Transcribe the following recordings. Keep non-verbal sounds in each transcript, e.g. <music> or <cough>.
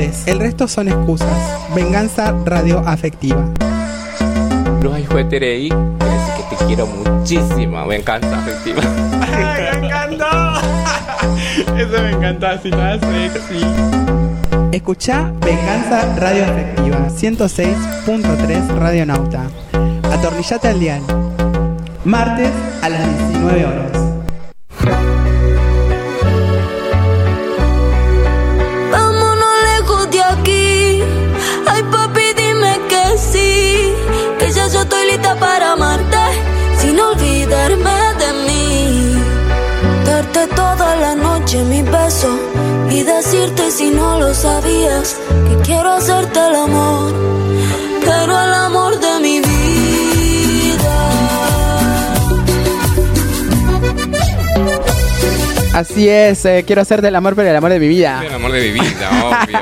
podés. El resto son excusas. Venganza radioafectiva. No hay juetereí, quiere decir que te quiero muchísimo. Me encanta afectiva. ¡Ay, me encantó! <laughs> Eso me encantó, así nada sexy. Escuchá Venganza Radioafectiva 106.3 Radionauta. Atornillate al dial. Martes a las 19 horas. Olvidarme de mí. Darte toda la noche mi beso. Y decirte si no lo sabías. Que quiero hacerte el amor. Pero el amor de mi vida. Así es, eh, quiero hacerte el amor, pero el amor de mi vida. El amor de mi vida, <laughs> obvio.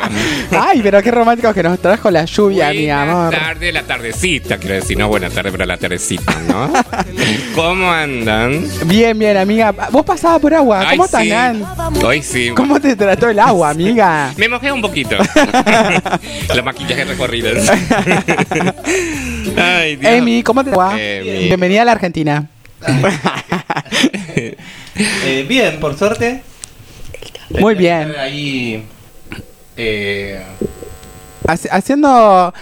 Ay, pero qué romántico que nos trajo la lluvia, mi Buena amor. tarde, la tardecita, quiero decir. No buena tarde, pero la tardecita, ¿no? <laughs> ¿Cómo andan? Bien, bien, amiga. Vos pasabas por agua. Ay, ¿Cómo estás, sí. Hoy sí. ¿Cómo te trató el agua, amiga? Me mojé un poquito. <laughs> Los maquillajes recorridos. Ay, Dios. Amy, ¿cómo te va? Bienvenida a la Argentina. Eh, bien, por suerte. Muy bien. Ahí. Eh, Haci- haciendo.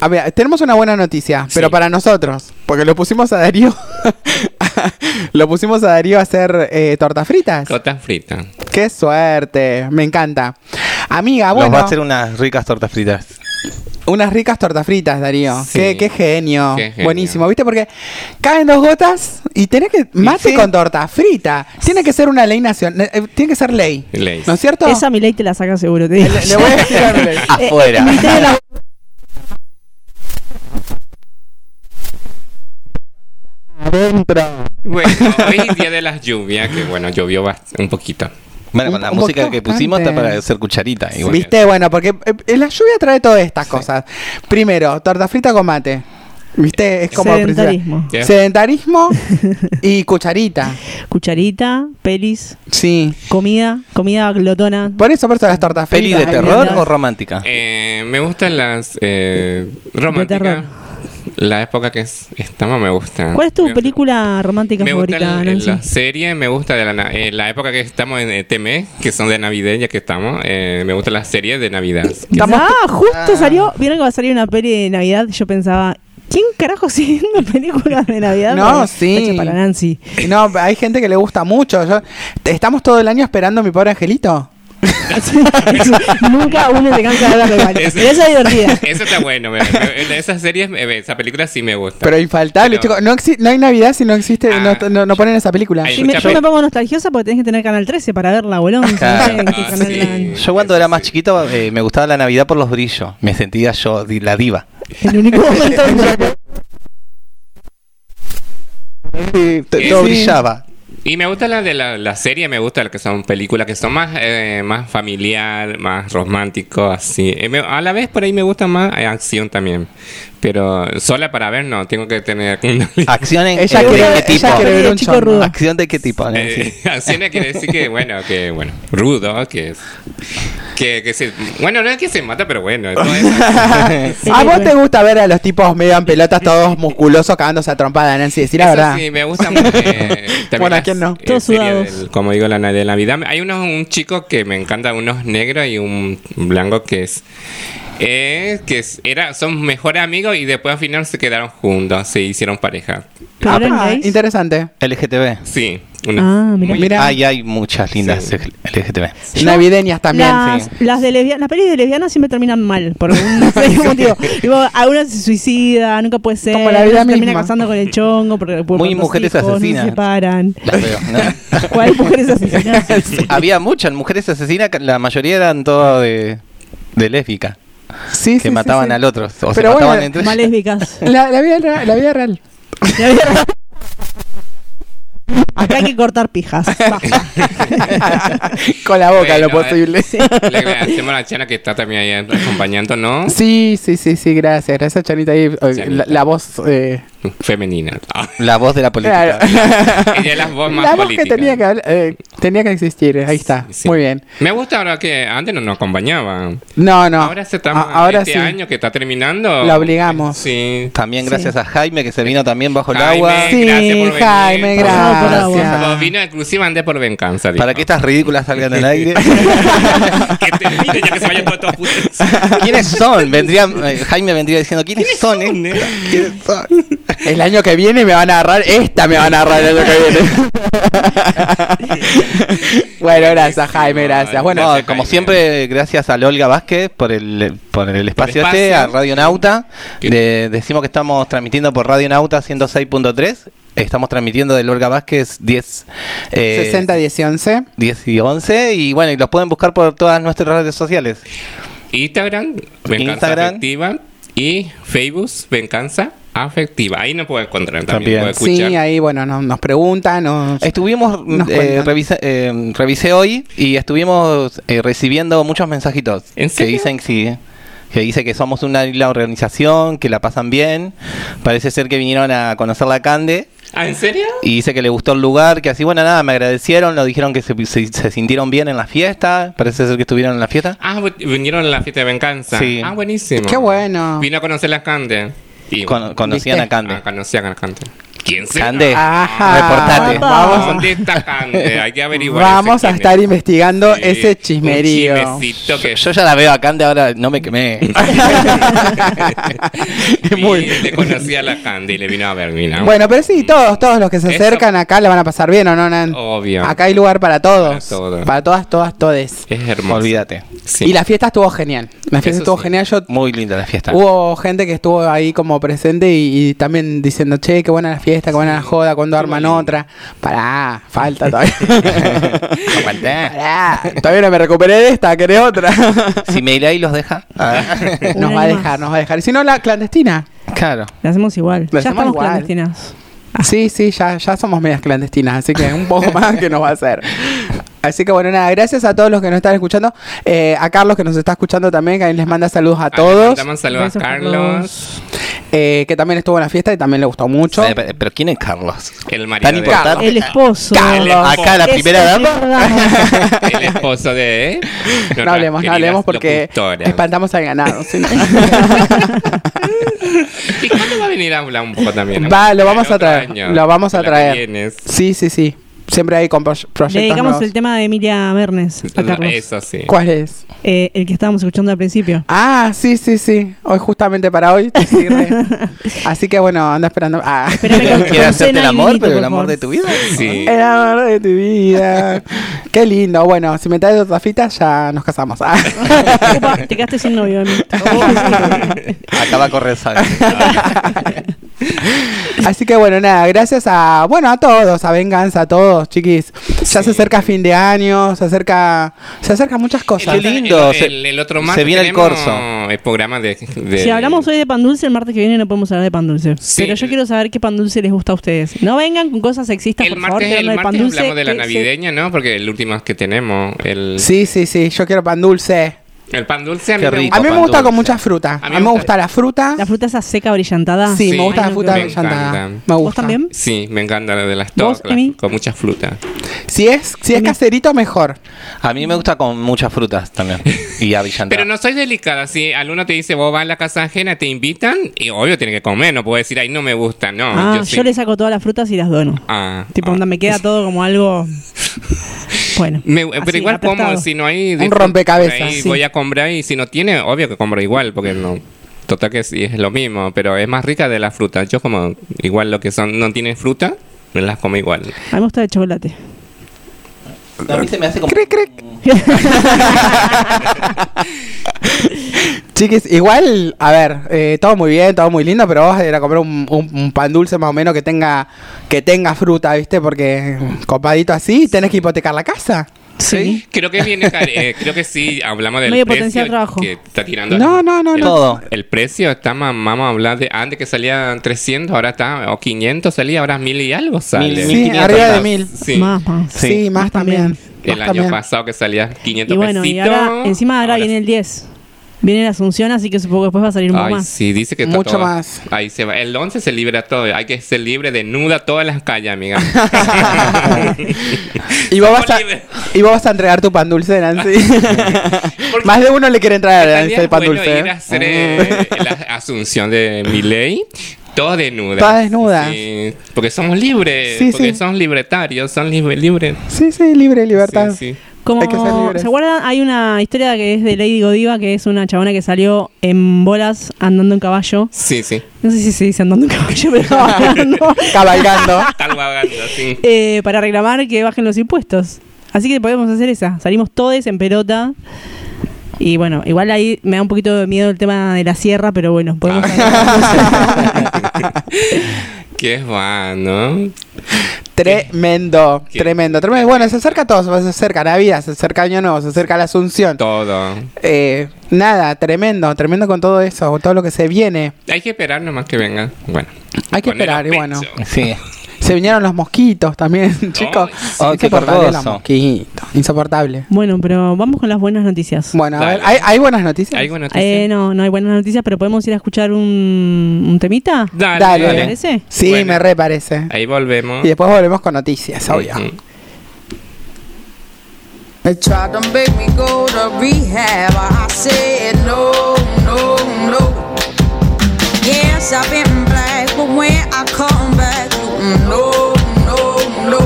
A ver, tenemos una buena noticia, pero para nosotros. Porque lo pusimos a Darío. <laughs> lo pusimos a Darío a hacer eh, tortas fritas. Cota frita. ¡Qué suerte! Me encanta. Amiga, nos bueno. va a hacer unas ricas tortas fritas. Unas ricas tortas fritas, Darío. Sí. Qué, qué genio. Qué genio. Buenísimo. ¿Viste? Porque caen dos gotas y tenés que. Mate sí. con torta frita. Tiene que ser una ley nacional. eh, Tiene que ser ley. Ley. ¿No es cierto? Esa mi ley te la saca seguro, te Le, digo. le voy a decir a <laughs> mi ley. Afuera. Eh, la- Bueno, <laughs> hoy día de las lluvias, que bueno, llovió un poquito. Bueno, Un- con la música que pusimos está para hacer cucharita. igual. ¿Viste? Bueno, porque eh, la lluvia trae todas estas cosas. Primero, torta frita con mate. ¿Viste? Es como Sedentarismo. Ya. Sedentarismo <laughs> y cucharita. Cucharita, pelis, Sí. comida, comida glotona. Por eso, por eso las tortas ¿Peli fritas. de ahí terror o romántica? Eh, me gustan las eh, románticas. La época que es- estamos me gusta. ¿Cuál es tu Me- película romántica Me gusta favorita, el- Nancy? la serie, me gusta de la, eh, la época que estamos en eh, TME, que son de navideña que estamos. eh, me gusta las series de Navidad. <laughs> Ah, justo salió, vieron que va a salir una peli de Navidad y yo pensaba, ¿quién carajo <laughs> sigue viendo películas de Navidad? No, sí. para Nancy. No, hay gente que le gusta mucho. Yo- estamos todo el año esperando a mi pobre angelito. <laughs> Nunca uno se cansa de verlo igual. Pero <laughs> esa es divertida. <laughs> Eso está bueno. me- me- de esas series, me- esa película sí me gusta. Pero infaltable, chicos. No, hay Navidad si no existe, Ah. no, no- no ponen esa película. Me- yo me pongo nostalgiosa porque tenés que tener Canal 13 para verla, bolón. Claro. ¿En qué Ah, sí. Yo cuando era más chiquito eh, me gustaba la Navidad por los brillos. Me sentía yo la diva. El único momento todo Sí. brillaba. Y me gusta la de la, la serie, me gusta las que son películas que son más, eh, más familiar, más romántico, así. Eh, me- a la vez por ahí me gusta más eh, acción también. Pero sola para ver no, tengo que tener <laughs> una ¿Acción en, Ella quiere- de qué ella tipo? quiere ver un Chico chongo. rudo. ¿Acción de qué tipo? Eh, <laughs> acciones quiere decir que, bueno, que, bueno, rudo, que es. Que, que se. Bueno, no es que se mata, pero bueno. es- <laughs> ¿A vos te gusta ver a los tipos medio en pelotas, todos musculosos, cagándose a trompada, Nancy? Decir la Eso verdad. sí, me gusta mucho. eh, <laughs> Bueno, ¿a las, quién no? eh, Todos sudados. del- como digo, la de Navidad. Hay unos, un chico que me encanta, unos negros y un blanco que es. eh, que era, son mejores amigos y después al final se quedaron juntos, se hicieron pareja. ¿Pero eran Ah, gays? interesante. LGTB. Sí. Una- Ah, mira. muy- Mira. Ahí hay muchas lindas Sí. LGTB. Navideñas también. Las, sí. las de lesbianas, las pelis de lesbianas siempre terminan mal, por qué <laughs> motivo. Tipo, alguna se suicida, nunca puede ser. Como la vida se termina misma. casando con el chongo, porque por Muy mujeres hijos, asesinas. No se separan. Las veo, ¿no? <laughs> ¿Cuáles mujeres asesinas? <laughs> Había muchas mujeres asesinas, la mayoría eran todas de, de lésbica, Sí, que mataban sí. al otro, o se Pero bueno, mataban entre Más ellas. lésbicas. La, la vida, real- la vida real. Acá hay que cortar pijas. <laughs> <laughs> Con la boca, Bueno, lo posible. eh, Le agradecemos a la Chana que está también ahí acompañando, ¿no? Sí, sí, sí, sí, gracias. Gracias, Chanita. Ahí, eh, Chanita. La, la voz. eh, <laughs> Femenina. <laughs> La voz de la política. claro. Ella es la voz más la voz política. que tenía que, eh, tenía que existir. Ahí está. Sí. Muy bien. Me gusta ahora que antes no nos acompañaba. No, no. Ahora se está, ahora este sí. año que está terminando. La obligamos. Sí. También Sí. gracias a Jaime que se vino también bajo el Jaime. agua. Sí, Gracias por venir. Jaime, Pasamos por agua. Gracias. vino exclusiva andé por venganza. Para dijo. que estas ridículas salgan al aire. <laughs> que termine ya que se vayan todos putos. ¿Quiénes son? Vendría, eh, Jaime vendría diciendo, ¿quiénes son? eh? ¿Quiénes son? El año que viene me van a agarrar. Esta me van a agarrar el año que viene. <laughs> bueno, gracias, Jaime, gracias. Bueno, Gracias, como Jaime. siempre, gracias a Olga Vázquez por el, por el espacio espacio. este, a Radio Nauta. De- decimos que estamos transmitiendo por Radio Nauta 106.3. Estamos transmitiendo del Olga Vázquez 10, eh, 60, 10 y 11. 10 y 11. Y bueno, y los pueden buscar por todas nuestras redes sociales. Instagram, Venganza Instagram. Afectiva. Y Facebook, Venganza Afectiva. Ahí nos puede encontrar también. También. Puede escuchar. Sí, ahí, bueno, nos, nos preguntan. Nos... Estuvimos, Nos eh, eh, revisé hoy y estuvimos eh, recibiendo muchos mensajitos ¿En que serio? dicen sí, que dice que somos una linda organización, que la pasan bien. Parece ser que vinieron a conocer la Cande ¿Ah, en serio? y dice que le gustó el lugar, que así, bueno, nada, me agradecieron, nos dijeron que se, se- se sintieron bien en la fiesta. Parece ser que estuvieron en la fiesta. Ah, vi- vinieron a la fiesta de venganza. Sí. Ah, buenísimo. Qué bueno. Vino a conocer las Cande. Y Con- conocían ¿Viste? a. Ah, conocían a. ¿Quién será? Cande, Ajá. reportate. Vamos, ¿Dónde está Cande? Hay que averiguar. vamos a estar es. investigando Sí, ese chismerío. Que Yo ya la veo a Cande ahora, no me quemé. <laughs> Muy- Y le conocía a la Cande y le vino a ver, mira. Bueno, pero sí, todos, todos los que se Eso- acercan acá le van a pasar bien, ¿o no, Nan? Obvio. Acá hay lugar para todos. Para todos. Para todas, todas, todes. Es hermoso. Olvídate. Sí. Y la fiesta estuvo genial. La fiesta Eso estuvo sí. genial. Yo Muy linda la fiesta. Hubo gente que estuvo ahí como presente y, y también diciendo, che, qué buena la fiesta, qué buena la joda, cuando arman otra. Pará, falta <laughs> todavía. <laughs> Pará, todavía no me recuperé de esta, ¿querés otra? Si Meilay los deja. Ah. <laughs> nos va a dejar, nos va a dejar. Y si no, la clandestina. Claro. La hacemos igual. Ya hacemos estamos igual. clandestinas. Sí, sí, ya, ya somos medias clandestinas, así que un poco más que nos va a hacer. Así que bueno, nada, gracias a todos los que nos están escuchando. Eh, a Carlos que nos está escuchando también, que ahí les manda saludos a Ah, le todos. mandamos saludos Besos, a Carlos, Carlos. Eh, que también estuvo en la fiesta y también le gustó mucho. Eh, pero, pero ¿quién es Carlos? el Tan marido importante. El esposo. Carlos. Acá la primera dama. <laughs> el esposo de No hablemos, no hablemos porque espantamos al ganado. no. <laughs> ¿Y cuándo va a venir a hablar un poco también? Va, lo vamos a traer. año, Lo vamos a traer. Sí, sí, sí. Siempre hay con proyectos dedicamos nuevos. el tema de Emilia a Carlos. Sí. ¿Cuál es? Eh, el que estábamos escuchando al principio. Ah, sí, sí, sí. Hoy justamente para hoy te sirve. <laughs> Así que bueno, anda esperando. Ah. Espérame con- Quiere con hacerte el amor, pero el amor de tu vida. Sí. <laughs> El amor de tu vida. Qué lindo. Bueno, si me traes otra fita, ya nos casamos. Ah. <laughs> Te quedaste sin novio. Acaba a correr sangre. <laughs> Así que bueno, nada, gracias a, bueno, a todos, a Venganza, a todos, chiquis. Ya se acerca fin de año, se acerca, se acercan muchas cosas. Qué lindo, El, se- el- el otro se martes viene el corso. El programa de, de- Si hablamos hoy de pan dulce, el martes que viene no podemos hablar de pan dulce. Sí. Pero yo quiero saber qué pan dulce les gusta a ustedes. No vengan con cosas sexistas, el por favor, martes, el tirando de pan dulce. hablamos de la se- navideña, ¿no? Porque el último que tenemos, el, Sí, sí, sí, yo quiero pan dulce. El pan dulce, a mí Qué rico. gusta. A mí me pan gusta con dulce. mucha fruta. A A mí, mí me gusta la fruta. La fruta esa seca brillantada. Sí, me gusta Ay, la no, fruta Me brillantada. encanta. Me ¿Vos gusta. también? Sí, me encanta la de las ¿Vos, Emi? con mucha fruta. Si es, si es caserito, mejor. A mí me gusta con muchas frutas también. Y <laughs> avillantada. Pero no soy delicada. Si alguno te dice, vos vas a la casa ajena, te invitan, y obvio tiene que comer. No puedo decir, ay, no me gusta. No, Ah, yo, yo, sí. le saco todas las frutas y las dono. Ah, Tipo, ah. onda, me queda todo como algo. <laughs> Bueno. Me- así, pero igual como si no hay... Un rompecabezas, ahí sí. Voy a comprar y si no tiene, obvio que compro igual, porque no... Total que sí, es lo mismo, pero es más rica de la fruta. Yo como igual lo que son no tienen fruta, me las como igual. A mí me gusta el chocolate. A mí se me hace como. Cric, cric. <laughs> Chiquis, igual, a ver, eh, todo muy bien, todo muy lindo, pero vas a ir a comer un, un- un pan dulce más o menos que tenga que tenga fruta, ¿viste? Porque copadito así, tenés que hipotecar la casa. Sí. Creo que viene, eh, creo que sí, hablamos del Medio precio potencial trabajo. que está tirando. No, no, no, el, no. Todo. El precio está, más, vamos a hablar de antes que salía 300, ahora está, o 500 salía, ahora 1000 y algo sale. Mil, Sí, 1500 arriba de más. mil. Sí. Más, más. Sí, Sí. más Más también. también. El Más año también. pasado que salía 500 Y bueno, y pesitos, ahora, encima ahora viene el 10. Viene la Asunción, así que supongo que después va a salir Ay, más. sí, dice que Mucho todo- más. Ahí se va. El 11 se libera todo. Hay que ser libre de nuda todas las calles, amiga. <laughs> <laughs> Y vos, vas a, y vos vas a entregar tu pan dulce, Nancy. <laughs> Más de uno le quiere entregar a Nancy Estaría el pan bueno dulce. ir a hacer eh, la asunción de Miley. Todas desnudas. Todas desnudas. Sí, porque somos libres. Sí, porque sí. son libretarios. Son libre, libres. Sí, sí, libre, libertad. Sí, sí. Como, Hay que ser libres. ¿Se acuerdan? Hay una historia que es de Lady Godiva, que es una chabona que salió en bolas andando en caballo. Sí, sí. No sé si se dice andando en caballo, pero <laughs> cabalgando. Cabalgando. Vagando, sí. eh, para reclamar que bajen los impuestos. Así que podemos hacer esa. Salimos todos en pelota. Y bueno, igual ahí me da un poquito de miedo el tema de la sierra, pero bueno, podemos <laughs> Qué bueno. Tremendo, ¿Qué? tremendo, tremendo. Bueno, se acerca todo, se acerca Navidad, se acerca Año Nuevo, se acerca la Asunción. Todo. Eh, nada, tremendo, tremendo con todo eso, con todo lo que se viene. Hay que esperar nomás que venga. Bueno. Hay que esperar, y bueno. Sí. <laughs> Se vinieron los mosquitos también, <laughs> chicos. Oh, qué Insoportable los corgoso. mosquitos, insoportable. Bueno, pero vamos con las buenas noticias. Bueno, a ver, ¿hay, hay buenas noticias? ¿Hay buena noticia? Eh, no, no hay buenas noticias, pero podemos ir a escuchar un, un temita. Dale, Dale. ¿Te parece? Sí, Bueno. me re parece. Ahí volvemos. Y después volvemos con noticias, obvio. Ujú. They tried to make me go to rehab. I said no, no, no. Yes, I've been black, but when I come back, no, no, no.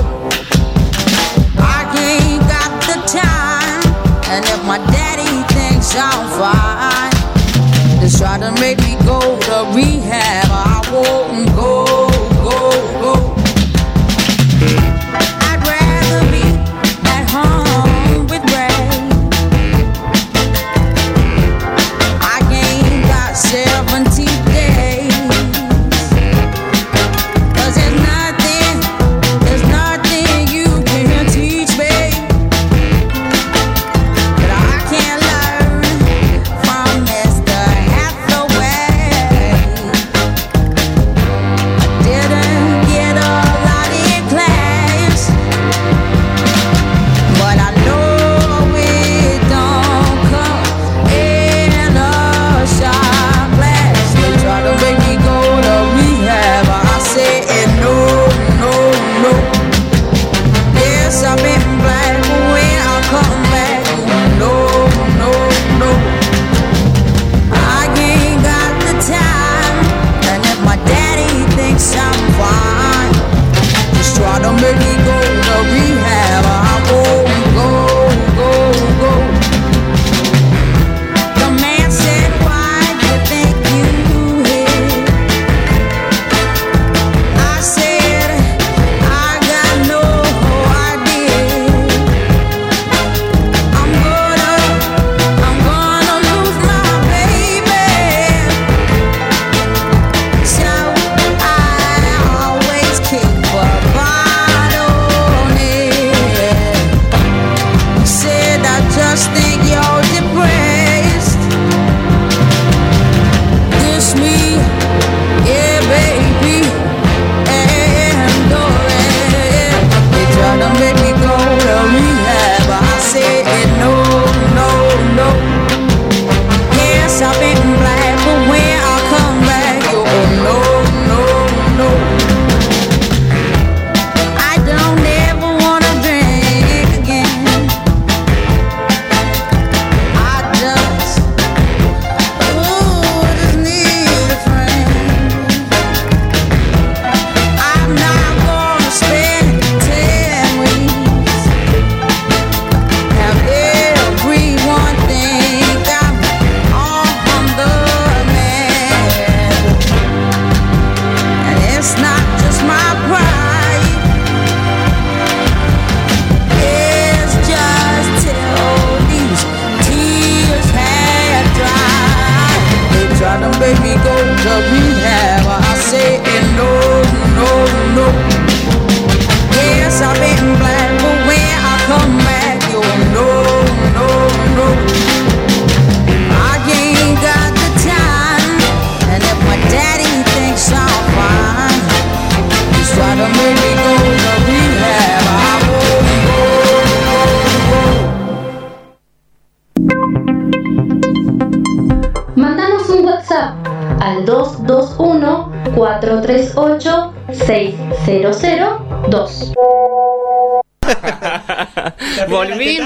I ain't got the time, and if my daddy thinks I'm fine, they try to make me go to rehab. I won't go,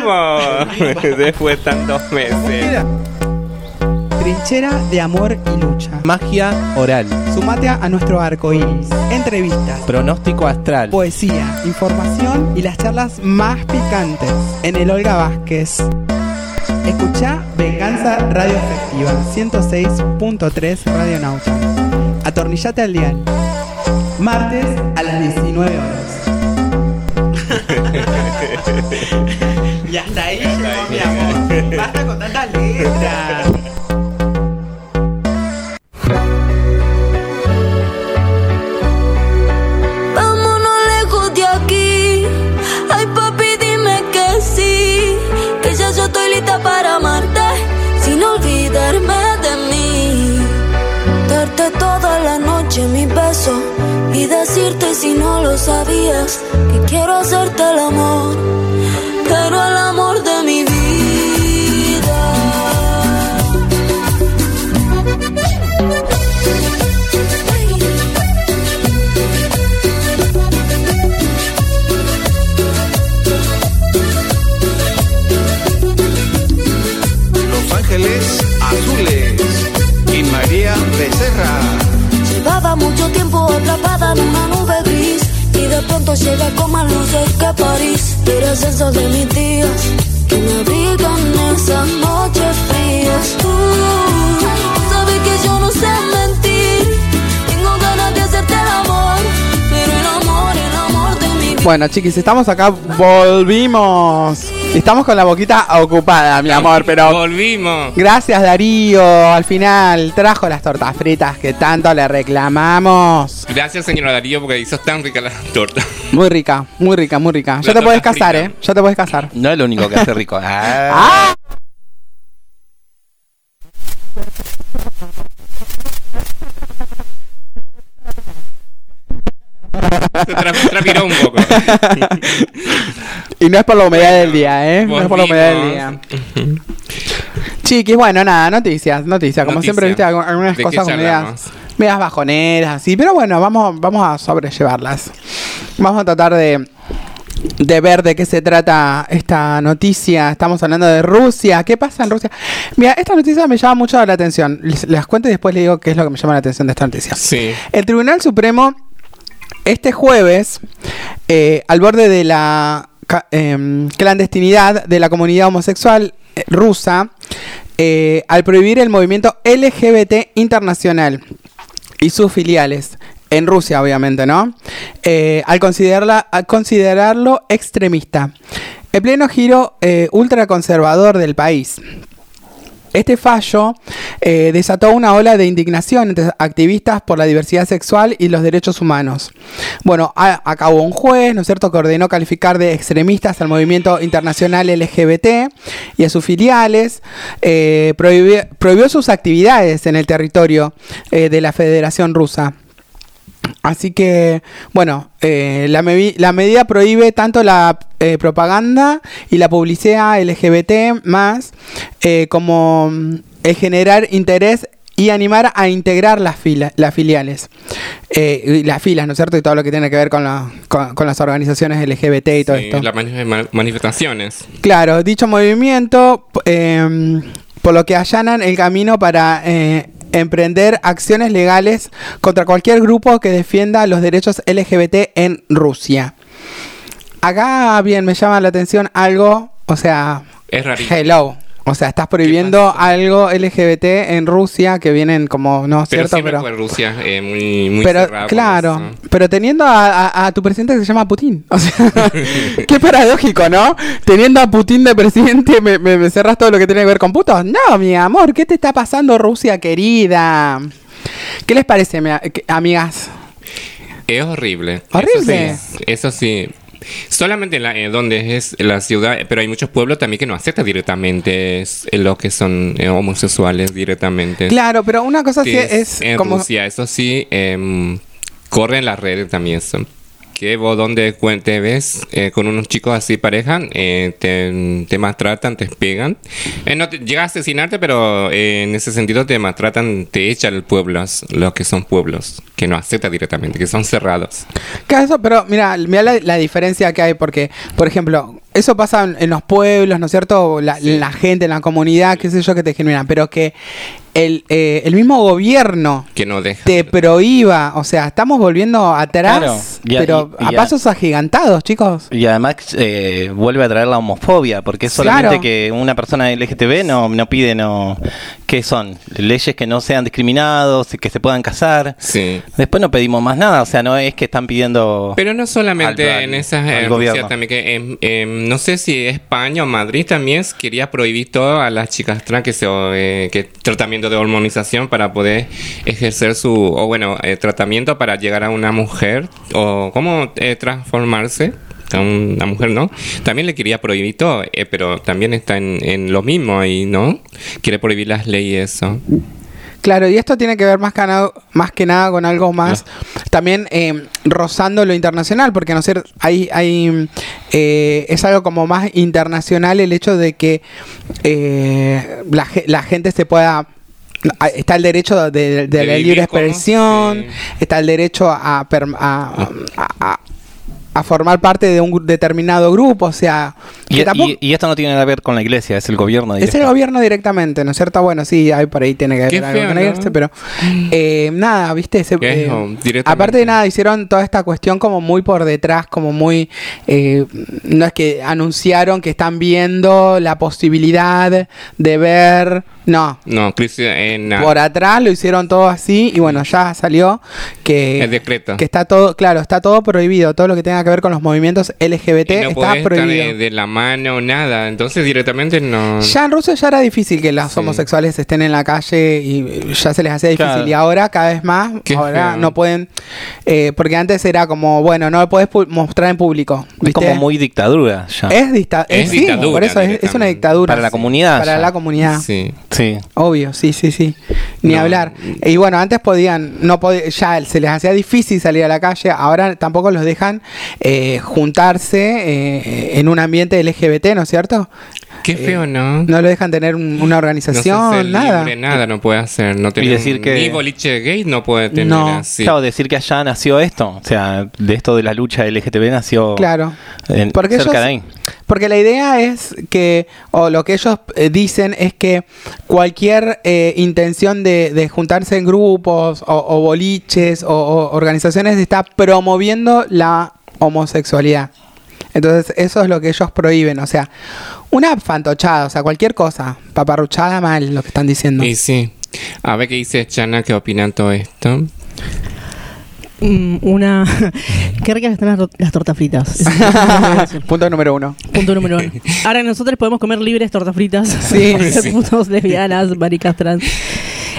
Volvimos <laughs> después de tantos meses. Trinchera de amor y lucha. Magia oral. Sumate a nuestro arco iris. Entrevistas, Pronóstico astral. poesía, información y las charlas más picantes en el Olga Vázquez. Escucha Venganza Radio Efectiva 106.3 Radio Nauta. Atornillate al dial. Martes a las 19 horas. <laughs> y hasta ahí mi amor. Basta con tantas letras. Vámonos lejos de aquí. Ay, papi, dime que sí. Que ya yo estoy lista para amarte. Sin olvidarme de mí. Darte toda la noche mi beso. Y decirte si no lo sabías. Que quiero hacerte el amor. Llega con más luces que París. Eres el sol de mis días Que me abrigan esas noches frías. Tú Bueno, chiquis, estamos acá, volvimos. Estamos con la boquita ocupada, mi amor, pero Volvimos. gracias Darío, al final trajo las tortas fritas que tanto le reclamamos. Gracias, señora Darío, porque hizo tan rica la torta. Muy rica, muy rica, muy rica. Ya La te puedes casar, frita. ¿eh? Ya te puedes casar. No es lo único que hace rico. <laughs> Ah. ¡Ah! Se tra- transpiró un poco. <laughs> Y no es por la humedad del día, ¿eh? No es por la humedad del día. Chiquis, bueno, nada, noticias, noticias. Como Noticia. siempre, viste, algu- algunas ¿De qué cosas medias, medias bajoneras, así. Pero bueno, vamos, vamos a sobrellevarlas. Vamos a tratar de, de ver de qué se trata esta noticia. Estamos hablando de Rusia. ¿Qué pasa en Rusia? Mira, esta noticia me llama mucho la atención. Les, les cuento y después les digo qué es lo que me llama la atención de esta noticia. Sí. El Tribunal Supremo este jueves, eh, al borde de la em, clandestinidad de la comunidad homosexual eh, rusa, eh, al prohibir el movimiento LGBT internacional y sus filiales, en Rusia obviamente, ¿no? Al, considerarla, al considerarlo extremista. El pleno giro ultraconservador del país. Este fallo eh, desató una ola de indignación entre activistas por la diversidad sexual y los derechos humanos. Bueno, acabó un juez, ¿no es cierto?, que ordenó calificar de extremistas al movimiento internacional LGBT y a sus filiales, eh, prohibió, prohibió sus actividades en el territorio eh, de la Federación Rusa. Así que, bueno, eh, la, mevi- la medida prohíbe tanto la eh, propaganda y la publicidad LGBT más eh, como mm, el generar interés y animar a integrar las, fila- las filiales. Eh, y las filas, ¿no es cierto? Y todo lo que tiene que ver con, la- con, con las organizaciones LGBT y todo esto. las ma- manifestaciones. Claro, dicho movimiento, em, por lo que allanan el camino para eh, emprender acciones legales contra cualquier grupo que defienda los derechos LGBT en Rusia. Acá bien me llama la atención algo, o sea, Es rarísimo. hello. O sea, estás prohibiendo algo LGBT en Rusia que vienen como, no, Pero ¿cierto? Pero, fue Rusia eh, muy, muy pero claro, pero teniendo a, a- a tu presidente que se llama Putin. <laughs> O sea, qué paradójico, ¿no? Teniendo a Putin de presidente, me, me- me cerras todo lo que tiene que ver con putos. No, mi amor, ¿qué te está pasando, Rusia querida? ¿Qué les parece, mi a- que- amigas? Es horrible. Horrible. Eso sí. Eso sí. Solamente en la- eh, donde es la ciudad, pero hay muchos pueblos también que no aceptan directamente eh, los que son eh, homosexuales directamente. Claro, pero una cosa sí es en como... Rusia, eso sí, em, corre en las redes también eso. Que vos donde te ves eh, con unos chicos así pareja, eh, te, te maltratan, te pegan. Eh, no te, llega a asesinarte, pero eh, en ese sentido te maltratan, te echan el pueblo, los que son pueblos, que no aceptan directamente, que son cerrados. Claro, eso, pero mira, mira la, la diferencia que hay, porque, por ejemplo, eso pasa en, en los pueblos, ¿no es cierto? La, la gente, en la comunidad, qué sé yo, que te generan, pero que el, eh, el mismo gobierno Que no dejan. te prohíba, o sea, estamos volviendo atrás, Claro, y a- pero y- y a a- pasos agigantados, chicos. Y además eh, vuelve a traer la homofobia, porque es solamente Claro. que una persona LGTB no, no pide, no, ¿qué son? Leyes que no sean discriminados, que se puedan casar. Sí. Después no pedimos más nada, o sea, no es que están pidiendo... Pero no solamente Al- en esas eh, gobierno. Rusia también que em, em, no sé si España o Madrid también quería prohibir todo a las chicas trans que se eh, que tratamiento de hormonización para poder ejercer su o bueno eh, tratamiento para llegar a una mujer o cómo eh, transformarse a una mujer, ¿no? También le quería prohibir todo, eh, pero también está en, en lo mismo ahí, ¿no? Quiere prohibir las leyes, eso. Claro, y esto tiene que ver más que nada, más que nada con algo más, también eh, rozando lo internacional, porque no sé, hay, hay eh, es algo como más internacional el hecho de que eh, la, ge- la gente se pueda Está el derecho de, de De la libre expresión, sí. está el derecho a, a, a- a- a formar parte de un determinado grupo, o sea, Y, tampoco- y- y esto no tiene nada que ver con la iglesia, es el gobierno. es el gobierno directamente, ¿no es cierto? Bueno, sí, hay por ahí tiene que ver algo feo, con la ¿no? iglesia, pero eh, nada, ¿viste? Se- eh, directamente. aparte de nada, hicieron toda esta cuestión como muy por detrás, como muy... eh, no es que anunciaron que están viendo la posibilidad de ver... No, No, la- por atrás lo hicieron todo así y bueno, ya salió que... el decreto. Que está todo, claro, está todo prohibido. Todo lo que tenga que ver con los movimientos LGBT Y no está estar prohibido. de, de la mano, nada. Entonces directamente no... Ya en Rusia ya era difícil que los Sí. homosexuales estén en la calle y ya se les hacía difícil. Claro. Y ahora cada vez más, Qué ahora feo. no pueden, eh, porque antes era como, bueno, no lo podés pu- mostrar en público. Es como muy dictadura ya. Es, dicta- Es sí, dictadura por eso es, es una dictadura. Para la comunidad Para ya. la comunidad. Sí. Sí. Obvio, sí, sí, sí. Ni No. hablar. Y bueno, antes podían, no podían, ya se les hacía difícil salir a la calle, ahora tampoco los dejan eh, juntarse eh, en un ambiente LGBT, ¿no es cierto? Qué feo, ¿no? No lo dejan tener un- una No se organización, hace nada. libre, nada no puede hacer. No tener decir un- que- Ni boliche gay no puede tener No. así. Claro, decir que allá nació esto, o sea, de esto de la lucha LGTB nació Claro. en- Porque cerca ellos- de ahí. Porque la idea es que, o lo que ellos eh, dicen es que cualquier eh, intención de, de juntarse en grupos o, o boliches o, o organizaciones está promoviendo la homosexualidad. Entonces eso es lo que ellos prohíben, o sea, una fantochada, o sea, cualquier cosa, paparruchada mal, lo que están diciendo. Y sí. A ver qué dice Chana, qué opinan todo esto. Mm, una. <laughs> Qué ricas están las, tor- las tortas fritas. Eso es lo que voy a decir. Punto número uno. Punto número uno. Ahora nosotros podemos comer libres tortas fritas. Sí, <laughs> Por ser sí. putos, lesbianas, maricas trans.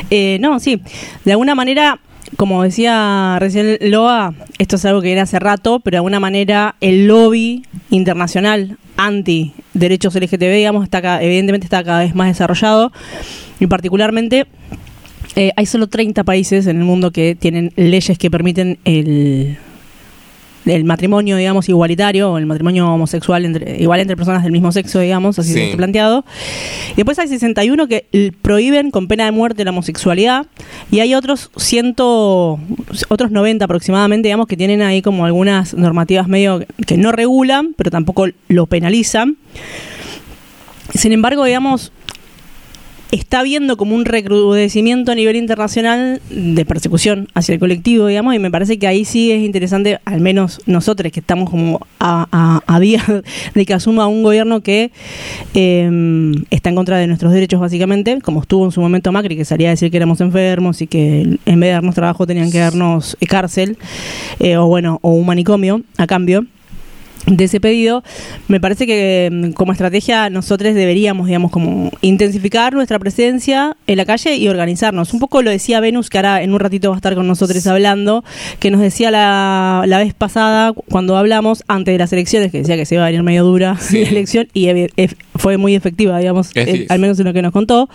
Eh, no, sí. De alguna manera, como decía recién Loa, esto es algo que viene hace rato, pero de alguna manera el lobby internacional anti derechos LGTB, digamos, está ca- evidentemente está cada vez más desarrollado. Y particularmente eh, hay solo 30 países en el mundo que tienen leyes que permiten el, el matrimonio, digamos, igualitario, o el matrimonio homosexual, entre, igual entre personas del mismo sexo, digamos, así Sí. está planteado. Y después hay 61 que prohíben con pena de muerte la homosexualidad, y hay otros 100, otros 90 aproximadamente, digamos, que tienen ahí como algunas normativas medio que no regulan, pero tampoco lo penalizan. Sin embargo, digamos, está habiendo como un recrudecimiento a nivel internacional de persecución hacia el colectivo, digamos, y me parece que ahí sí es interesante, al menos nosotros que estamos como a, a, a días <laughs> de que asuma un gobierno que eh, está en contra de nuestros derechos, básicamente, como estuvo en su momento Macri, que salía a decir que éramos enfermos y que en vez de darnos trabajo tenían que darnos cárcel, eh, o bueno, o un manicomio a cambio de ese pedido, me parece que mm, como estrategia nosotros deberíamos, digamos, como intensificar nuestra presencia en la calle y organizarnos. Un poco lo decía Venus, que ahora en un ratito va a estar con nosotros hablando, que nos decía la, la vez pasada cu- cuando hablamos antes de las elecciones, que decía que se iba a venir medio dura <laughs> Sí. la elección y fue muy efectiva, digamos, eh, al menos en lo que nos contó,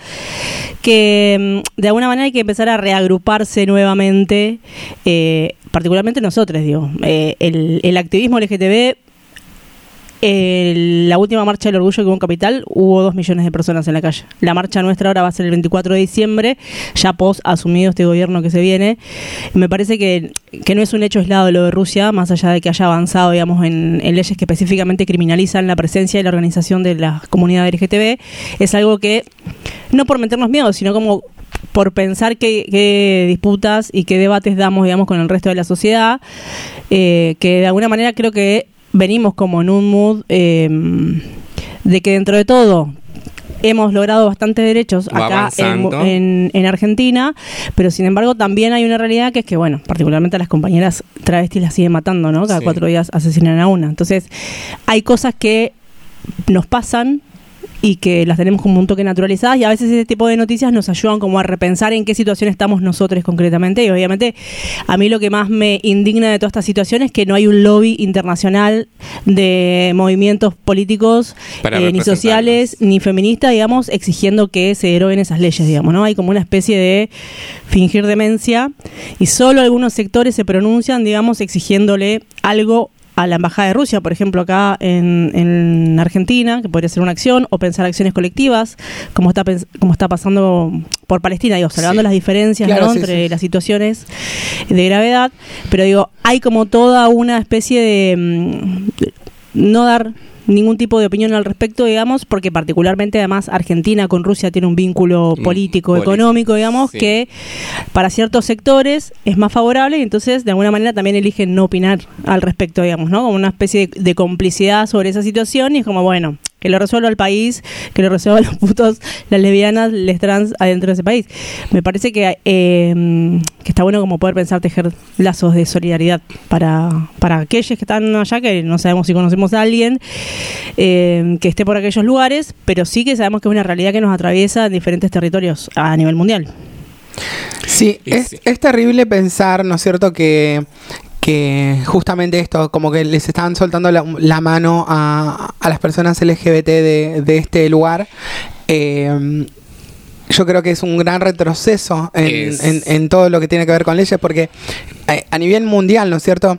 que mm, de alguna manera hay que empezar a reagruparse nuevamente, eh, particularmente nosotros, digo, Eh, el, el activismo LGTB el- la última marcha del orgullo que hubo Capital hubo dos millones de personas en la calle. La marcha nuestra ahora va a ser el 24 de diciembre, ya pos asumido este gobierno que se viene. Me parece que, que no es un hecho aislado lo de Rusia, más allá de que haya avanzado, digamos, en, en leyes que específicamente criminalizan la presencia y la organización de la comunidad LGTB. Es algo que, no por meternos miedo, sino como por pensar qué, qué disputas y qué debates damos, digamos, con el resto de la sociedad, eh, que de alguna manera creo que venimos como en un mood eh, de que dentro de todo hemos logrado bastantes derechos Va acá en, en- en Argentina, pero sin embargo también hay una realidad que es que, bueno, particularmente a las compañeras travestis las siguen matando, ¿no? Cada Sí. cuatro días asesinan a una. Entonces, hay cosas que nos pasan y que las tenemos como un toque naturalizadas y a veces ese tipo de noticias nos ayudan como a repensar en qué situación estamos nosotros concretamente y obviamente a mí lo que más me indigna de toda esta situación es que no hay un lobby internacional de movimientos políticos eh, ni sociales ni feministas digamos exigiendo que se deroguen esas leyes digamos no hay como una especie de fingir demencia y solo algunos sectores se pronuncian digamos exigiéndole algo a la embajada de Rusia, por ejemplo, acá en, en Argentina, que podría ser una acción, o pensar acciones colectivas, como está como está pasando por Palestina, digo, salvando Sí. las diferencias Claro, ¿no? sí, entre sí. las situaciones de gravedad, pero digo, hay como toda una especie de mm, de no dar ningún tipo de opinión al respecto, digamos, porque particularmente además Argentina con Rusia tiene un vínculo Mm, político, económico, digamos, sí. que para ciertos sectores es más favorable y entonces de alguna manera también eligen no opinar al respecto, digamos, ¿no? Como una especie de, de complicidad sobre esa situación y es como, bueno, que lo resuelva el país, que lo resuelvan <laughs> los putos, las lesbianas, les trans adentro de ese país. Me parece que, eh, que está bueno como poder pensar tejer lazos de solidaridad para, para aquellos que están allá, que no sabemos si conocemos a alguien eh, que esté por aquellos lugares, pero sí que sabemos que es una realidad que nos atraviesa en diferentes territorios a nivel mundial. Sí, es, sí. es terrible pensar, ¿no es cierto?, que, que justamente esto, como que les están soltando la, la mano a, a las personas LGBT de, de este lugar. Eh, yo creo que es un gran retroceso en, Es- en- en todo lo que tiene que ver con leyes, porque eh, a nivel mundial, ¿no es cierto?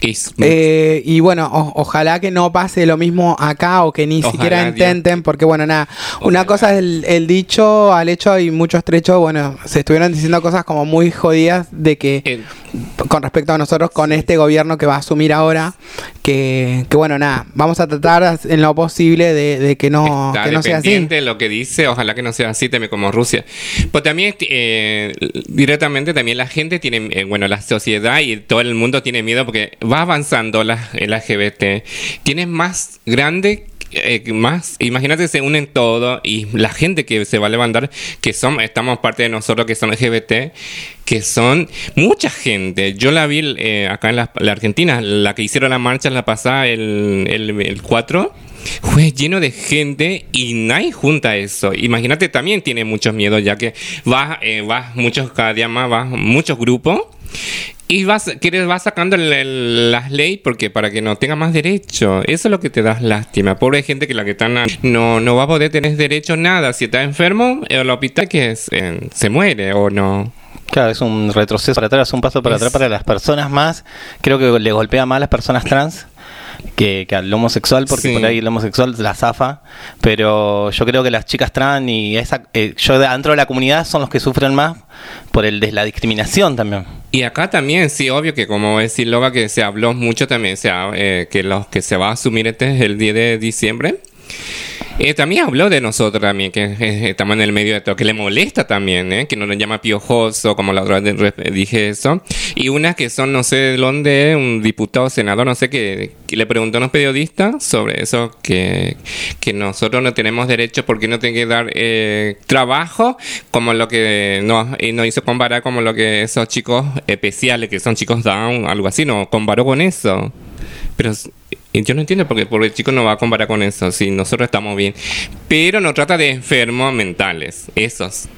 Es- Eh, y bueno, o- ojalá que no pase lo mismo acá o que ni Ojalá, siquiera Dios. intenten, porque bueno, nada, una cosa es el, el dicho al hecho y muchos trechos, bueno, se estuvieron diciendo cosas como muy jodidas de que con respecto a nosotros con este gobierno que va a asumir ahora, que, que bueno, nada, vamos a tratar en lo posible de, de que no, que no sea así. lo que dice, ojalá que no sea así también como Rusia. Pues también eh, directamente también la gente tiene, eh, bueno, la sociedad y todo el mundo tiene miedo porque va avanzando la LGBT. Tienes más grande eh, más, imagínate se unen todo y la gente que se va a levantar, que son, estamos parte de nosotros que son LGBT, que son mucha gente. Yo la vi eh, acá en la, Argentina, la que hicieron la marcha la pasada, el, el, el 4, fue lleno de gente y nadie junta eso. Imagínate, también tiene muchos miedos, ya que vas, eh, muchos, cada día más, vas muchos grupos. Y vas, quieres, vas sacando el- el- las leyes porque para que no tenga más derecho. Eso es lo que te das lástima. Pobre gente que la que está no, no va a poder tener derecho a nada. Si está enfermo, el hospital que es, eh, se muere o no. Claro, es un retroceso para atrás, un paso para Es- atrás para las personas más. Creo que le golpea más a las personas trans que, que al homosexual, porque Sí. por ahí el homosexual la zafa. Pero yo creo que las chicas trans y esa, eh, yo dentro de la comunidad son los que sufren más por el de la discriminación también. Y acá también, sí, obvio que como decir Loga, que se habló mucho también, se ha- eh, que los que se va a asumir este es el 10 de diciembre. Eh, también habló de nosotros también, que eh, estamos en el medio de todo, que le molesta también, eh, que no nos llama piojoso, como la otra vez dije eso. Y unas que son, no sé de dónde, un diputado, senador, no sé, que le preguntó a unos periodistas sobre eso, que, que nosotros no tenemos derecho porque no tiene que dar eh, trabajo, como lo que nos, y nos hizo comparar como lo que esos chicos especiales, que son chicos down, algo así, no comparó con eso. Pero y yo no entiendo porque, porque el chico no va a comparar con eso, si nosotros estamos bien. Pero no trata de enfermos mentales, esos.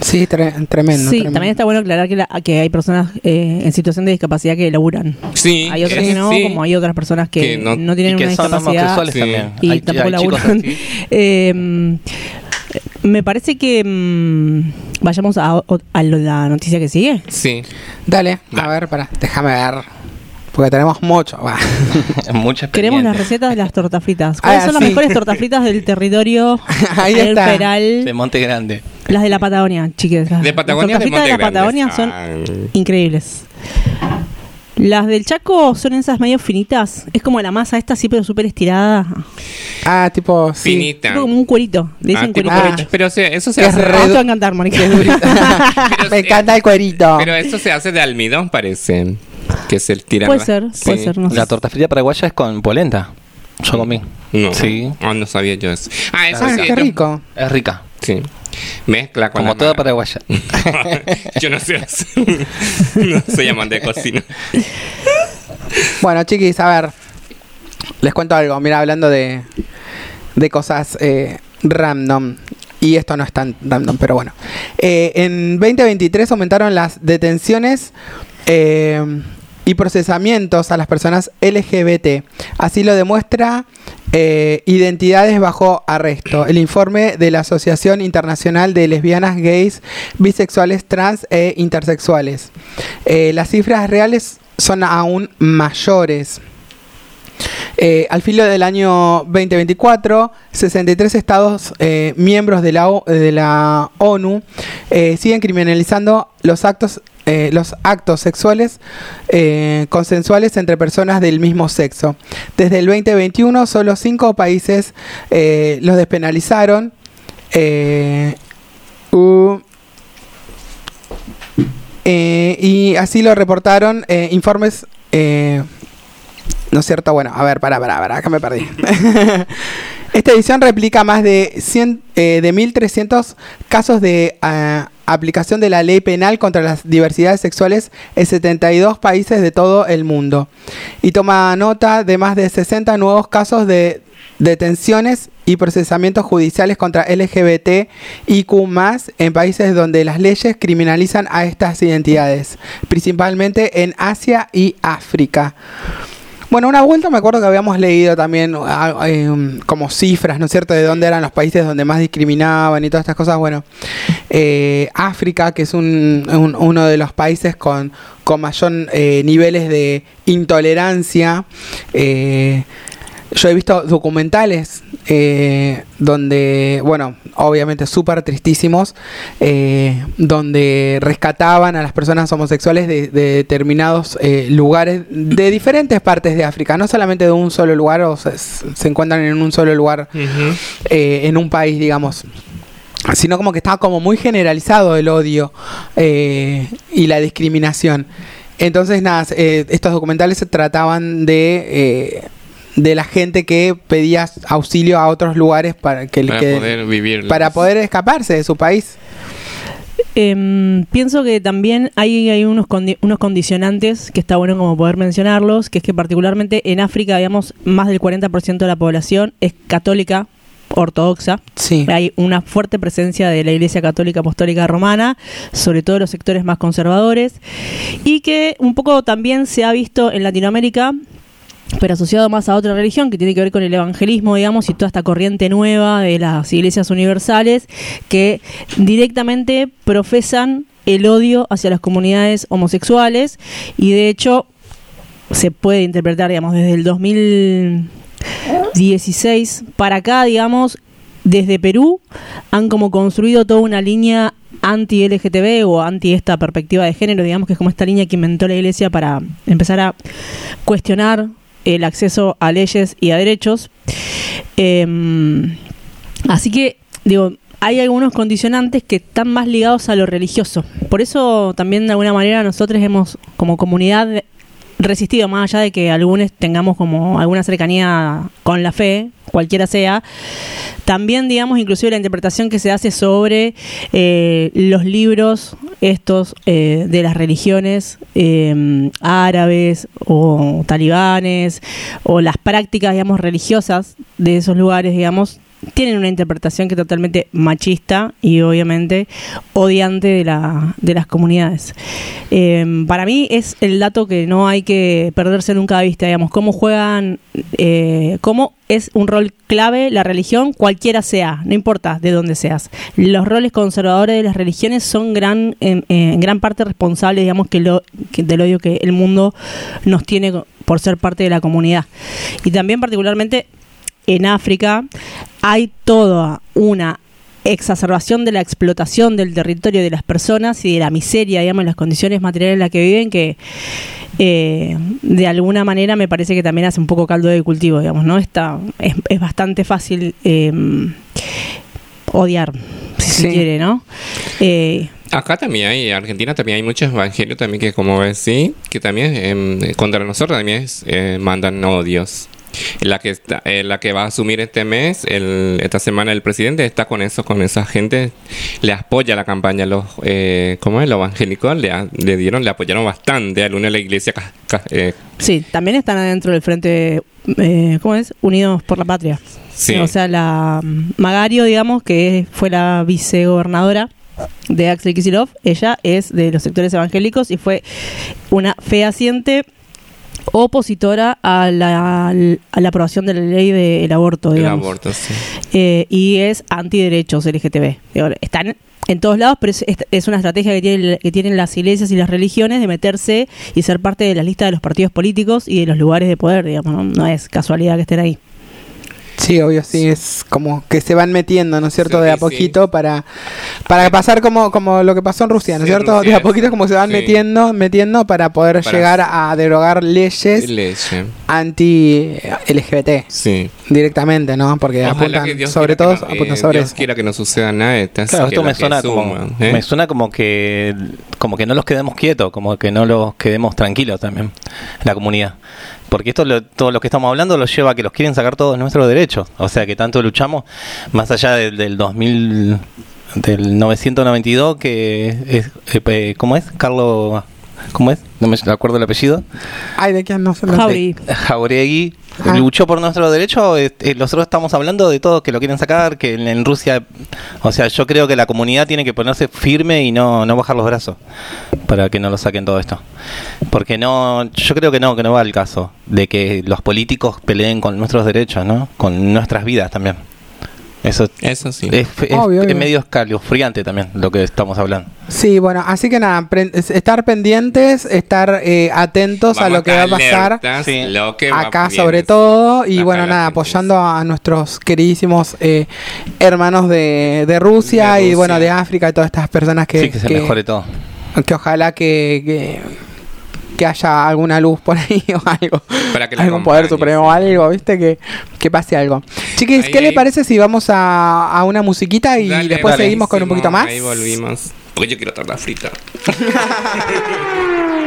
Sí, tre- tremendo. sí, tremendo. también está bueno aclarar que, la- que hay personas eh, en situación de discapacidad que laburan. Sí, Hay otras eh, que no, sí. como hay otras personas que, Que no- no, tienen y que una son discapacidad Sí. también. y Hay- tampoco hay laburan. <laughs> Eh, me parece que mm, vayamos a, a la noticia que sigue. Sí. Dale, a Va. ver, para, déjame ver. Porque tenemos mucho. va. <laughs> Mucha <laughs> Queremos las recetas de las tortas fritas. <laughs> ¿Cuáles Ah, son las mejores tortas fritas del territorio Ahí del está. Peral? de Monte Grande. Las de la Patagonia, chiques. Las, De Patagonia, las de tortas fritas de, la Monte Grande. Patagonia son Ah. increíbles. Las del Chaco son esas medio finitas. Es como la masa esta, sí, pero súper estirada. Ah, tipo, sí. Finita. Tipo como un cuerito. Le Ah, dicen cuerito. cuerito. Pero se- eso se Es hace. A vos te va a encantar, Mónica. Pero Me encanta el cuerito. Pero eso se hace de almidón, parece. Que se tira. Puede ser, puede ser, no sé. La torta frita paraguaya es con polenta. Yo comí. No. Sí. Ah, no sabía yo eso. Ah, eso ah, sí. qué rico. Es rica. Sí. Mezcla con Como la toda paraguaya. <laughs> yo no sé hacer. <laughs> no soy amante de cocina. Bueno, chiquis, a ver. Les cuento algo. Mira, hablando de, de cosas eh, random. Y esto no es tan random, pero bueno. Eh, en 2023 aumentaron las detenciones eh, y procesamientos a las personas LGBT. Así lo demuestra eh, Identidades bajo arresto, el informe de la Asociación Internacional de Lesbianas, Gays, Bisexuales, Trans e Intersexuales. Eh, las cifras reales son aún mayores. Eh, al filo del año 2024, 63 estados miembros de la, ONU siguen criminalizando los actos, eh, los actos sexuales eh, consensuales entre personas del mismo sexo. Desde el 2021, solo cinco países eh, los despenalizaron. y así lo reportaron informes. ¿No es cierto? Bueno, a ver, para, para, para, acá me perdí. <laughs> Esta edición replica más de, 100, eh, de 1.300 casos de aplicación de la ley penal contra las diversidades sexuales en 72 países de todo el mundo. Y toma nota de más de 60 nuevos casos de detenciones y procesamientos judiciales contra LGBT y Q en países donde las leyes criminalizan a estas identidades, principalmente en Asia y África. Bueno, una vuelta me acuerdo que habíamos leído también ah, eh, um, como cifras, ¿no es cierto?, de dónde eran los países donde más discriminaban y todas estas cosas. Bueno, eh, África, que es un- un- uno de los países con, con mayor eh, niveles de intolerancia. Yo he visto documentales eh, donde, bueno, obviamente súper tristísimos, eh, donde rescataban a las personas homosexuales de, de determinados eh, lugares de diferentes partes de África, no solamente de un solo lugar o se, se encuentran en un solo lugar en un país, digamos sino como que estaba como muy generalizado el odio eh, y la discriminación. Entonces, nada, eh, estos documentales se trataban de, eh, de la gente que pedía auxilio a otros lugares para que, Para que- poder vivir. para poder escaparse de su país. Em, pienso que también hay, hay unos, condi- unos condicionantes que está bueno como poder mencionarlos, que es que particularmente en África, digamos, más del 40% de la población es católica ortodoxa. Sí. Hay una fuerte presencia de la Iglesia Católica Apostólica Romana, sobre todo en los sectores más conservadores, y que un poco también se ha visto en Latinoamérica pero asociado más a otra religión que tiene que ver con el evangelismo, digamos, y toda esta corriente nueva de las iglesias universales que directamente profesan el odio hacia las comunidades homosexuales y de hecho se puede interpretar, digamos, desde el 2016 para acá, digamos, desde Perú han como construido toda una línea anti-LGTB o anti esta perspectiva de género, digamos que es como esta línea que inventó la iglesia para empezar a cuestionar el acceso a leyes y a derechos. Em, así que, digo, hay algunos condicionantes que están más ligados a lo religioso. Por eso también de alguna manera nosotros hemos, como comunidad, resistido, más allá de que algunos tengamos como alguna cercanía con la fe, cualquiera sea, también digamos inclusive la interpretación que se hace sobre eh, los libros estos eh, de las religiones eh, árabes o talibanes o las prácticas digamos religiosas de esos lugares digamos tienen una interpretación que es totalmente machista y obviamente odiante de, la, de las comunidades. Eh, para mí es el dato que no hay que perderse nunca de vista, digamos, cómo juegan, eh, cómo es un rol clave la religión, cualquiera sea, no importa de dónde seas. Los roles conservadores de las religiones son gran, en, en gran parte responsables, digamos, que lo, que- del odio que el mundo nos tiene por ser parte de la comunidad. Y también particularmente en África hay toda una exacerbación de la explotación del territorio de las personas y de la miseria, digamos, las condiciones materiales en las que viven que eh, de alguna manera me parece que también hace un poco caldo de cultivo, digamos, ¿no? Está, es, es bastante fácil eh, odiar, si se Sí. quiere, ¿no? Eh, Acá también hay, en Argentina también hay muchos evangelios también que como ves, sí, que también em, contra nosotros también es, eh, mandan odios. La que está, eh, la que va a asumir este mes, el, esta semana el presidente está con eso, con esa gente, le apoya la campaña, los, eh, ¿cómo es? Los evangélicos le, le dieron, le apoyaron bastante al lunes la iglesia, eh, sí, también están adentro del frente, eh, ¿cómo es? Unidos por la Patria. sí. O sea, la mm, Magario, digamos, que fue la vicegobernadora de Axel Kicillof, ella es de los sectores evangélicos y fue una fehaciente opositora a la, a la aprobación de la ley del aborto, el digamos. aborto, sí. Eh, y es antiderechos LGTB. Están en todos lados, pero es, es- una estrategia que tienen, que tienen las iglesias y las religiones de meterse y ser parte de la lista de los partidos políticos y de los lugares de poder, digamos. No, No es casualidad que estén ahí. Sí, obvio, sí, es como que se van metiendo, ¿no es cierto? Sí, de a sí. poquito para, para pasar como, como lo que pasó en Rusia, ¿no es Sí, cierto? Rusia, de a poquito como se van sí. metiendo, metiendo para poder Para- llegar a derogar leyes Leche. anti-LGBT Sí. directamente, ¿no? Porque Ojalá apuntan, sobre todo, no- apuntan eh, sobre Dios eso. quiera que no suceda nada de estas Claro, esto me suena como, ¿eh? me suena como que como que no los quedemos quietos, como que no los quedemos tranquilos también, la comunidad. Porque esto lo- todo lo que estamos hablando lo lleva a que los quieren sacar todos nuestros derechos. O sea que tanto luchamos, más allá del, del 2000, del 992, que es, eh, eh, ¿cómo es? Carlos, ¿cómo es? No me acuerdo el apellido. Ay, ¿de quién no se lo sé. Jauregui. Jauregui Ah. luchó por nuestros derechos. eh, eh, nosotros estamos hablando de todos que lo quieren sacar, que en, en Rusia, o sea, yo creo que la comunidad tiene que ponerse firme y no, no bajar los brazos para que no lo saquen todo esto. Porque no, yo creo que no, que no va el caso de que los políticos peleen con nuestros derechos, ¿no? Con nuestras vidas también. Eso Eso sí. es, es- Obvio, es obvio. medio escalofriante también lo que estamos hablando. Sí, bueno, así que nada, pre- es- estar pendientes, estar eh, atentos a Vamos lo que va a pasar Sí. lo que va acá bien. sobre todo y bueno nada apoyando a nuestros queridísimos eh, hermanos de, de Rusia De y Rusia. bueno de África y todas estas personas que sí, que se que- mejore todo. que ojalá que, que, que haya alguna luz por ahí <laughs> o algo. Para que la algún poder supremo o algo viste que, que pase algo. Chiquis Ahí, qué le parece si vamos a, a una musiquita y Dale, después seguimos con un poquito más Ahí volvimos. Porque yo quiero torta frita. <laughs>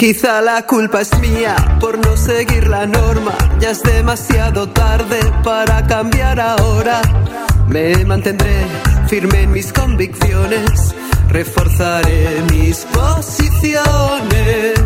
Quizá la culpa es mía por no seguir la norma. Ya es demasiado tarde para cambiar ahora. Me mantendré firme en mis convicciones. Reforzaré mis posiciones.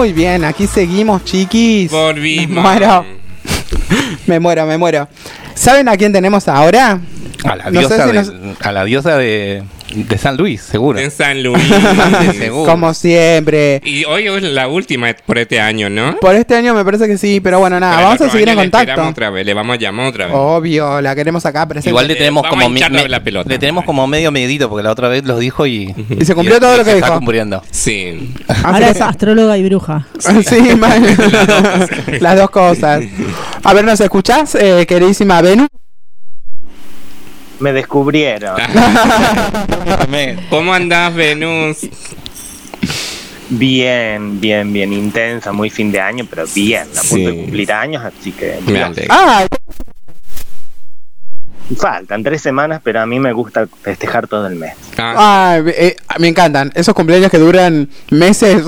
Muy bien, aquí seguimos, chiquis. Volvimos. Me muero. me muero, me muero. ¿Saben a quién tenemos ahora? A la No sé diosa, si de, nos- a la diosa de, de San Luis, seguro. En San Luis. <laughs> Seguro. Como siempre. y hoy es la última por este año, ¿no? Por este año me parece que sí, pero bueno, nada, Pero vamos a seguir en le contacto. otra vez, le vamos a llamar otra vez. Obvio, la queremos acá presente. Igual le Eh, tenemos vamos como me- la pelota. le tenemos como medio medito porque la otra vez los dijo y Y se cumplió todo lo que se dijo. Está cumpliendo. Sí. Ahora es astróloga y bruja. <laughs> sí, mal. <laughs> las dos cosas. A ver, ¿nos escuchás, eh, queridísima Venus? Me descubrieron. <laughs> ¿Cómo andás, Venus? Bien, bien, bien intensa, muy fin de año, pero bien, a punto Sí. de cumplir años, así que. Ah, faltan tres semanas, pero a mí me gusta festejar todo el mes. Ah, ah, eh, me encantan. Esos cumpleaños que duran meses.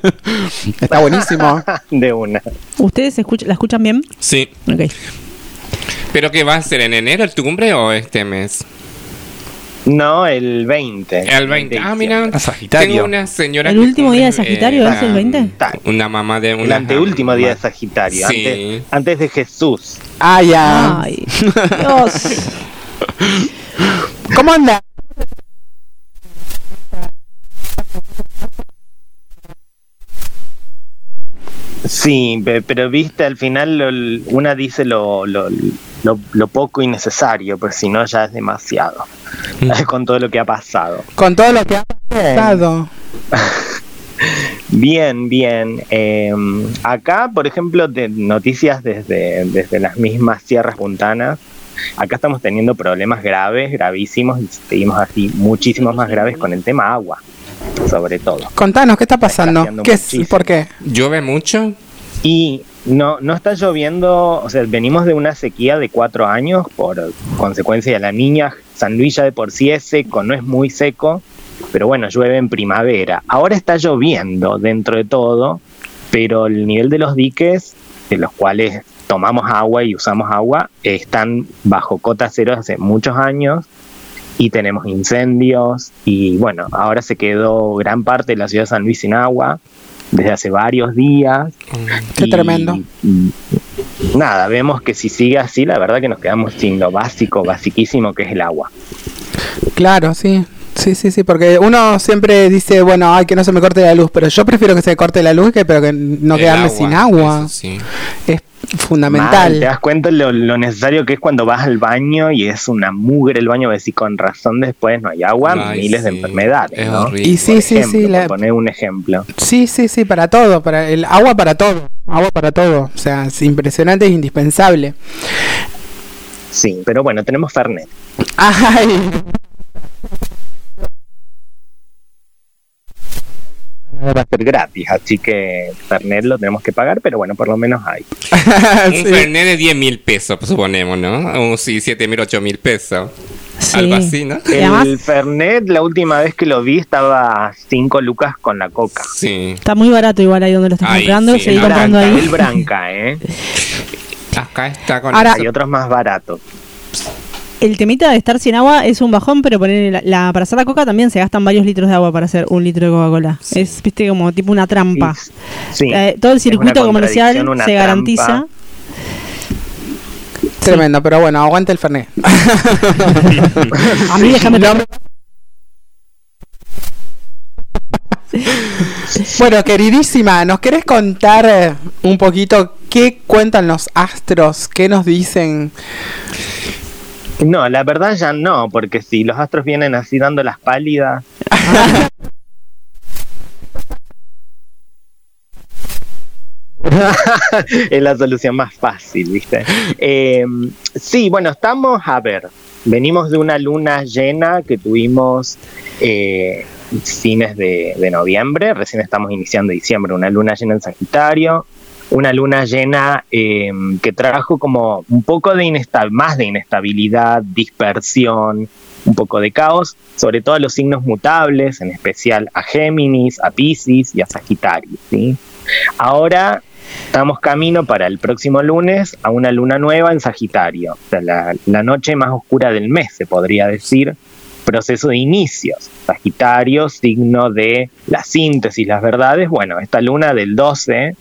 <laughs> Está buenísimo. <laughs> De una. ¿Ustedes escuch- la escuchan bien? sí. Ok. ¿Pero qué va a ser en enero tu cumple o este mes? No, el 20. El 20. Ah, mira. A Sagitario. Tengo una señora. ¿El último día de Sagitario eh, es el 20? Una mamá de una. El anteúltimo día de Sagitario, Sí. antes, antes de Jesús. Ah, ya. Ay, Dios. <laughs> ¿Cómo anda? Sí, pe- pero viste, al final lo- una dice lo, lo, lo, lo poco y necesario, pero si no ya es demasiado. <laughs> Con todo lo que ha pasado. Con todo lo que ha pasado. <laughs> Bien, bien. Eh, acá, por ejemplo, de noticias desde, desde las mismas sierras puntanas. Acá estamos teniendo problemas graves, gravísimos, y seguimos así muchísimos más graves con el tema agua, sobre todo. Contanos, ¿qué está pasando? escaseando ¿Qué es? ¿Por qué? ¿Llueve mucho? Y no, no está lloviendo, o sea, venimos de una sequía de cuatro años por consecuencia de la niña. San Luis ya de por sí es seco, no es muy seco, pero bueno, llueve en primavera. Ahora está lloviendo dentro de todo, pero el nivel de los diques, de los cuales tomamos agua y usamos agua, están bajo cota cero hace muchos años y tenemos incendios y bueno, ahora se quedó gran parte de la ciudad de San Luis sin agua desde hace varios días. Qué Y, tremendo. mm, Nada, vemos que si sigue así, la verdad que nos quedamos sin lo básico, basiquísimo que es el agua. Claro, sí. Sí, sí, sí, porque uno siempre dice, bueno, ay, que no se me corte la luz, pero yo prefiero que se me corte la luz que pero que no El quedarme agua, sin agua. eso sí. Es Mal, fundamental. te das cuenta lo, lo necesario que es cuando vas al baño y es una mugre el baño, ves y con razón después no hay agua, Ay, miles de enfermedades. es ¿no? horrible. Y sí, Por sí, ejemplo, sí, por la- poner un ejemplo. sí, sí, sí, para todo, para el agua para todo, agua para todo, o sea, es impresionante, es indispensable. Sí, pero bueno, tenemos Fernet. <laughs> Ay, va a ser gratis, así que Fernet lo tenemos que pagar, pero bueno, por lo menos hay. <laughs> Un. Fernet de 10 mil pesos, suponemos, ¿no? O sí, 7 mil, 8 mil pesos. Sí. Algo así, ¿no? Y además- El Fernet, la última vez que lo vi, estaba a 5 lucas con la coca. Sí. Está muy barato igual ahí donde lo estás Ahí, comprando. sí, Seguí el comprando Branca, ahí. el Branca, ¿eh? Acá está con Ahora- Hay otros más baratos. El temita de estar sin agua es un bajón, pero poner la, la- para hacer la coca también se gastan varios litros de agua para hacer un litro de Coca-Cola. Es, viste, como tipo una trampa. Sí. Eh, todo el circuito comercial se trampa. garantiza. Tremendo, pero bueno, aguante el Fernet. <laughs> A mí déjame No me- <laughs> Bueno, queridísima, ¿nos querés contar eh, un poquito qué cuentan los astros? ¿Qué nos dicen? No, la verdad ya no, porque si los astros vienen así dando las pálidas. <laughs> es la solución más fácil, ¿viste? Eh, sí, bueno, estamos, a ver, venimos de una luna llena que tuvimos eh, fines de, de noviembre, recién estamos iniciando diciembre, una luna llena en Sagitario, una luna llena eh, que trajo como un poco de inesta- más de inestabilidad, dispersión, un poco de caos, sobre todo a los signos mutables, en especial a Géminis, a Pisces y a Sagitario. ¿sí? Ahora estamos camino para el próximo lunes a una luna nueva en Sagitario, o sea, la noche más oscura del mes, se podría decir, proceso de inicios. Sagitario, signo de la síntesis, las verdades. Bueno, esta luna del 12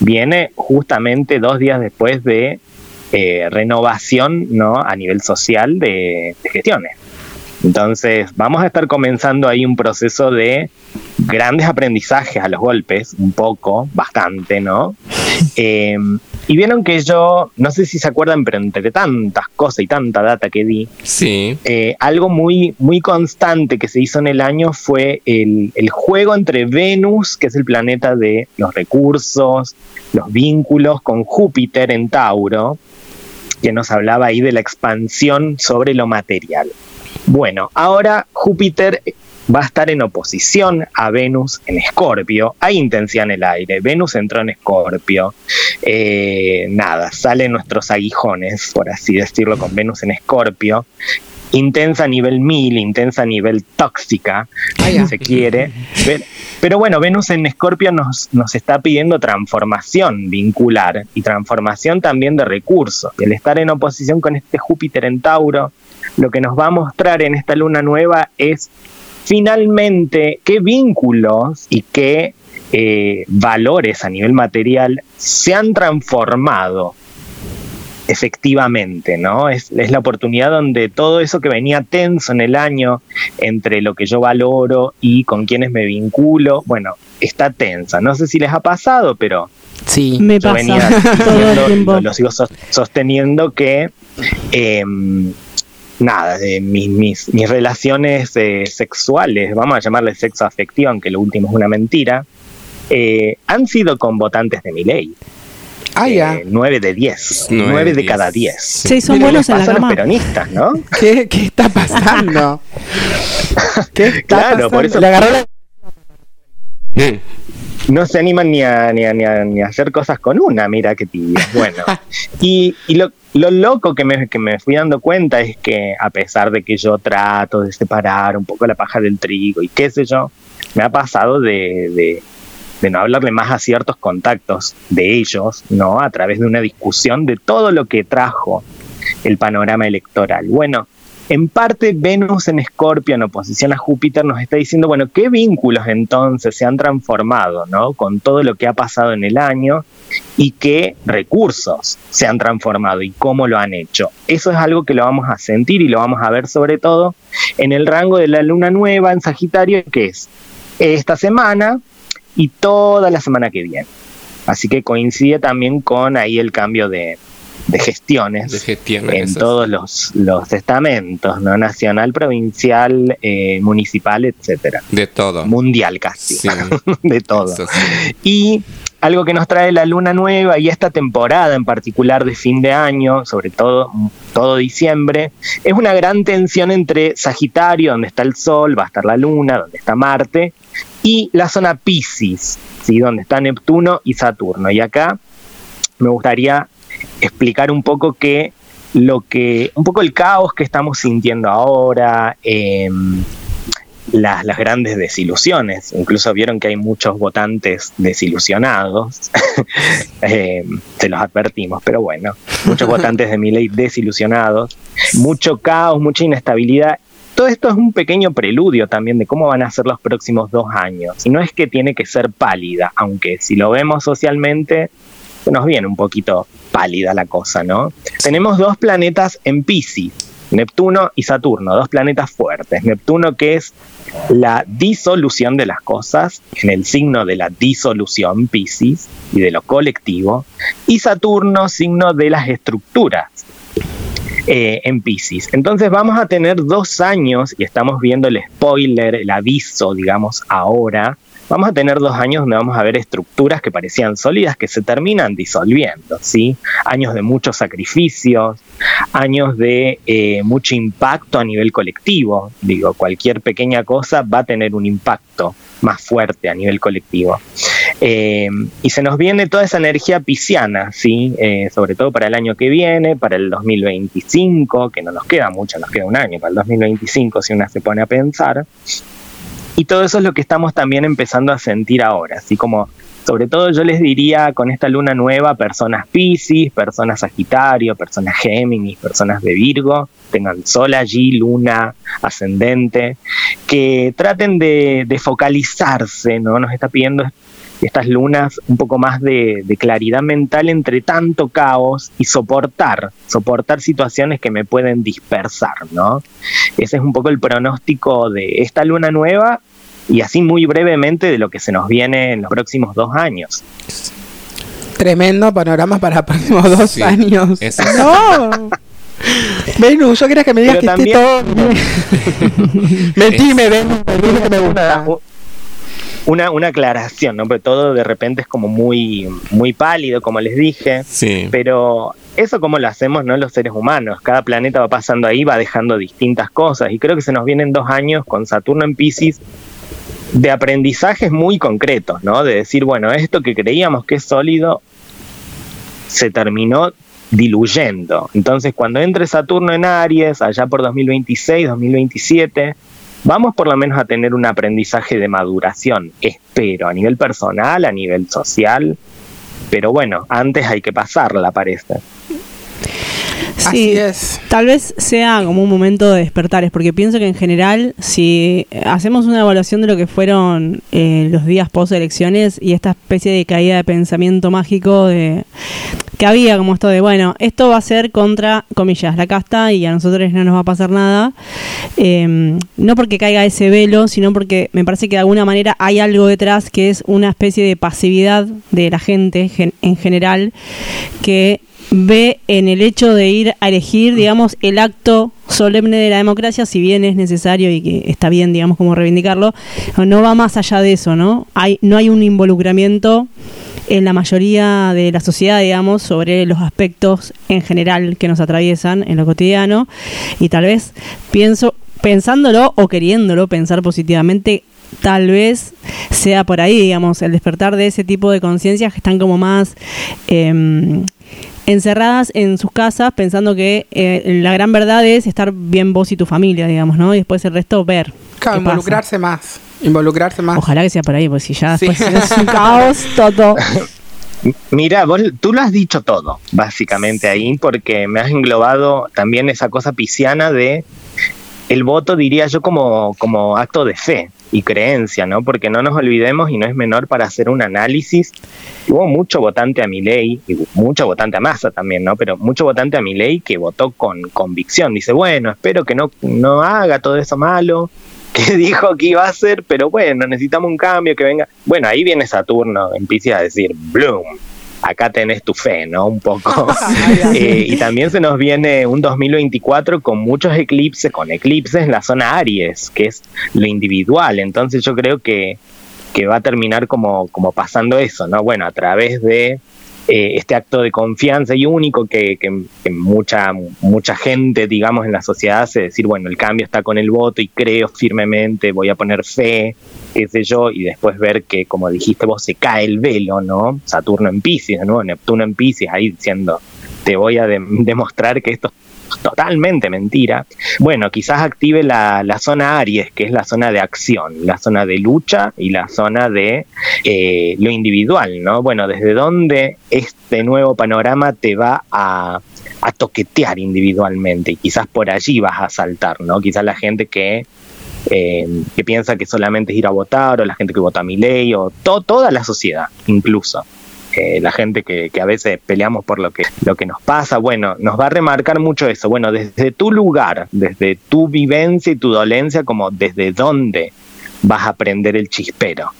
viene justamente dos días después de eh, renovación ¿no? a nivel social de, de gestiones. Entonces, vamos a estar comenzando ahí un proceso de grandes aprendizajes a los golpes, un poco, bastante, ¿no? <laughs> Eh, y vieron que yo, no sé si se acuerdan, pero entre tantas cosas y tanta data que di, Sí. eh, algo muy, muy constante que se hizo en el año fue el, el juego entre Venus, que es el planeta de los recursos, los vínculos, con Júpiter en Tauro, que nos hablaba ahí de la expansión sobre lo material. Bueno, ahora Júpiter va a estar en oposición a Venus en Escorpio. Hay intensidad en el aire. Venus entró en Escorpio. Eh, nada, salen nuestros aguijones, por así decirlo, con Venus en Escorpio. Intensa a nivel mil, intensa a nivel tóxica, si se quiere. Pero, bueno, Venus en Escorpio nos, nos está pidiendo transformación vincular y transformación también de recursos. Y el estar en oposición con este Júpiter en Tauro, lo que nos va a mostrar en esta luna nueva es finalmente qué vínculos y qué eh, valores a nivel material se han transformado efectivamente, ¿no? Es, es la oportunidad donde todo eso que venía tenso en el año entre lo que yo valoro y con quienes me vinculo, bueno, está tensa. No sé si les ha pasado, pero Sí. Me yo pasa venía <laughs> todo el tiempo. lo, lo sigo sos- sosteniendo que eh, nada, de mis, mis, mis relaciones eh, sexuales, vamos a llamarle sexo afectivo, aunque lo último es una mentira, eh, han sido con votantes de mi ley. Ah, ya. 9 de 10. Nueve 9 de de diez. cada 10. Sí, son Mira, buenos en la Pasa a los cama. peronistas, ¿no? <laughs> ¿Qué, qué está pasando? <laughs> ¿Qué está Claro, por pasando? eso- Le agarró la- no se animan ni a, ni a, ni a, ni a hacer cosas con una, mira qué tibia. Bueno, <laughs> y, y lo, lo loco que me, que me fui dando cuenta es que a pesar de que yo trato de separar un poco la paja del trigo y qué sé yo, me ha pasado de, de, de no hablarle más a ciertos contactos de ellos, ¿no? A través de una discusión de todo lo que trajo el panorama electoral. Bueno, en parte Venus en Escorpio en oposición a Júpiter nos está diciendo, bueno, qué vínculos entonces se han transformado, ¿no? Con todo lo que ha pasado en el año y qué recursos se han transformado y cómo lo han hecho. Eso es algo que lo vamos a sentir y lo vamos a ver sobre todo en el rango de la luna nueva en Sagitario, que es esta semana y toda la semana que viene. Así que coincide también con ahí el cambio de, de gestiones De gestión, en todos los, los estamentos, ¿no? Nacional, provincial, eh, municipal, etcétera. De todo. Mundial casi, Sí. <laughs> de todo. Sí. Y algo que nos trae la luna nueva y esta temporada en particular de fin de año, sobre todo todo diciembre, es una gran tensión entre Sagitario, donde está el Sol, va a estar la luna, donde está Marte, y la zona Pisces, ¿sí? donde está Neptuno y Saturno. Y acá me gustaría explicar un poco que lo que, un poco el caos que estamos sintiendo ahora, em, las, grandes desilusiones. Incluso vieron que hay muchos votantes desilusionados. <laughs> Eh, se los advertimos, pero bueno, muchos votantes de mi ley desilusionados. Mucho caos, mucha inestabilidad. Todo esto es un pequeño preludio también de cómo van a ser los próximos dos años. Y no es que tiene que ser pálida, aunque si lo vemos socialmente, nos viene un poquito pálida la cosa, ¿no? Tenemos dos planetas en Pisces, Neptuno y Saturno, dos planetas fuertes. Neptuno que es la disolución de las cosas, en el signo de la disolución, Pisces, y de lo colectivo, y Saturno, signo de las estructuras. eh, en Pisces. Entonces vamos a tener dos años, y estamos viendo el spoiler, el aviso, digamos, ahora, vamos a tener dos años donde vamos a ver estructuras que parecían sólidas que se terminan disolviendo, ¿sí? Años de muchos sacrificios, años de eh, mucho impacto a nivel colectivo. Digo, cualquier pequeña cosa va a tener un impacto más fuerte a nivel colectivo. Eh, y se nos viene toda esa energía pisciana, ¿sí? Eh, sobre todo para el año que viene, para el 2025, que no nos queda mucho, nos queda un año para el 2025 si una se pone a pensar. Y todo eso es lo que estamos también empezando a sentir ahora, así como, sobre todo yo les diría con esta luna nueva, personas Pisces, personas Sagitario, personas Géminis, personas de Virgo, tengan sol allí, luna, ascendente, que traten de, de focalizarse, ¿no? Nos está pidiendo estas lunas un poco más de, de, claridad mental entre tanto caos y soportar, soportar situaciones que me pueden dispersar, ¿no? Ese es un poco el pronóstico de esta luna nueva y así muy brevemente de lo que se nos viene en los próximos dos años. Tremendo panorama para los <laughs> próximos dos Sí, años. eso. <laughs> No. Venus, yo quería que me digas Pero que esté también- todo. <laughs> Mentime, Venus, mentime que me gusta. una, una, aclaración, ¿no? Porque todo de repente es como muy, muy pálido, como les dije. Sí. Pero eso como lo hacemos no los seres humanos. Cada planeta va pasando ahí, va dejando distintas cosas. Y creo que se nos vienen dos años con Saturno en Pisces de aprendizajes muy concretos, ¿no? De decir, bueno, esto que creíamos que es sólido se terminó diluyendo. Entonces, cuando entre Saturno en Aries, allá por 2026, 2027, vamos por lo menos a tener un aprendizaje de maduración, espero, a nivel personal, a nivel social. Pero bueno, antes hay que pasarla, parece. Así es. Tal vez sea como un momento de despertares, porque pienso que en general, si hacemos una evaluación de lo que fueron eh, los días post elecciones y esta especie de caída de pensamiento mágico de que había como esto de, bueno, esto va a ser contra, comillas, la casta y a nosotros no nos va a pasar nada, eh, no porque caiga ese velo, sino porque me parece que de alguna manera hay algo detrás que es una especie de pasividad de la gente gen- en general que ve en el hecho de ir a elegir, digamos, el acto solemne de la democracia, si bien es necesario y que está bien, digamos, como reivindicarlo, no va más allá de eso, ¿no? Hay, no hay un involucramiento en la mayoría de la sociedad, digamos, sobre los aspectos en general que nos atraviesan en lo cotidiano. Y tal vez pienso, pensándolo o queriéndolo pensar positivamente, tal vez sea por ahí, digamos, el despertar de ese tipo de conciencias que están como más em, encerradas en sus casas pensando que eh, la gran verdad es estar bien vos y tu familia, digamos, ¿no? Y después el resto ver. Claro, qué pasa. involucrarse más. Involucrarse más. Ojalá que sea por ahí, porque si ya Sí. después es un caos, todo. <laughs> Mira, vos, tú lo has dicho todo, básicamente ahí, porque me has englobado también esa cosa pisciana de el voto, diría yo, como, como acto de fe y creencia, ¿no? Porque no nos olvidemos, y no es menor para hacer un análisis, hubo mucho votante a mi ley, y mucho votante a Massa también, ¿no? Pero mucho votante a mi ley que votó con convicción. Dice, bueno, espero que no, no haga todo eso malo, <laughs> que dijo que iba a hacer, pero bueno, necesitamos un cambio, que venga. Bueno, ahí viene Saturno, empieza a decir, Bloom, acá tenés tu fe, ¿no? Un poco. <laughs> Eh, y también se nos viene un 2024 con muchos eclipses, con eclipses en la zona Aries, que es lo individual. Entonces yo creo que, que va a terminar como, como pasando eso, ¿no? Bueno, a través de eh, este acto de confianza y único que, que- que mucha, mucha gente, digamos, en la sociedad hace decir, bueno, el cambio está con el voto y creo firmemente, voy a poner fe, qué sé yo, y después ver que, como dijiste vos, se cae el velo, ¿no? Saturno en Pisces, ¿no? Neptuno en Pisces, ahí diciendo, te voy a de- demostrar que esto es totalmente mentira. Bueno, quizás active la, la zona Aries, que es la zona de acción, la zona de lucha y la zona de eh, lo individual, ¿no? Bueno, desde dónde este nuevo panorama te va a, toquetear individualmente y quizás por allí vas a saltar, ¿no? Quizás la gente que eh, que piensa que solamente es ir a votar, o la gente que vota a mi ley, o to- toda la sociedad, incluso. Eh, la gente que, que a veces peleamos por lo que, lo que nos pasa, bueno, nos va a remarcar mucho eso. Bueno, desde tu lugar, desde tu vivencia y tu dolencia, como desde dónde vas a aprender el chispero.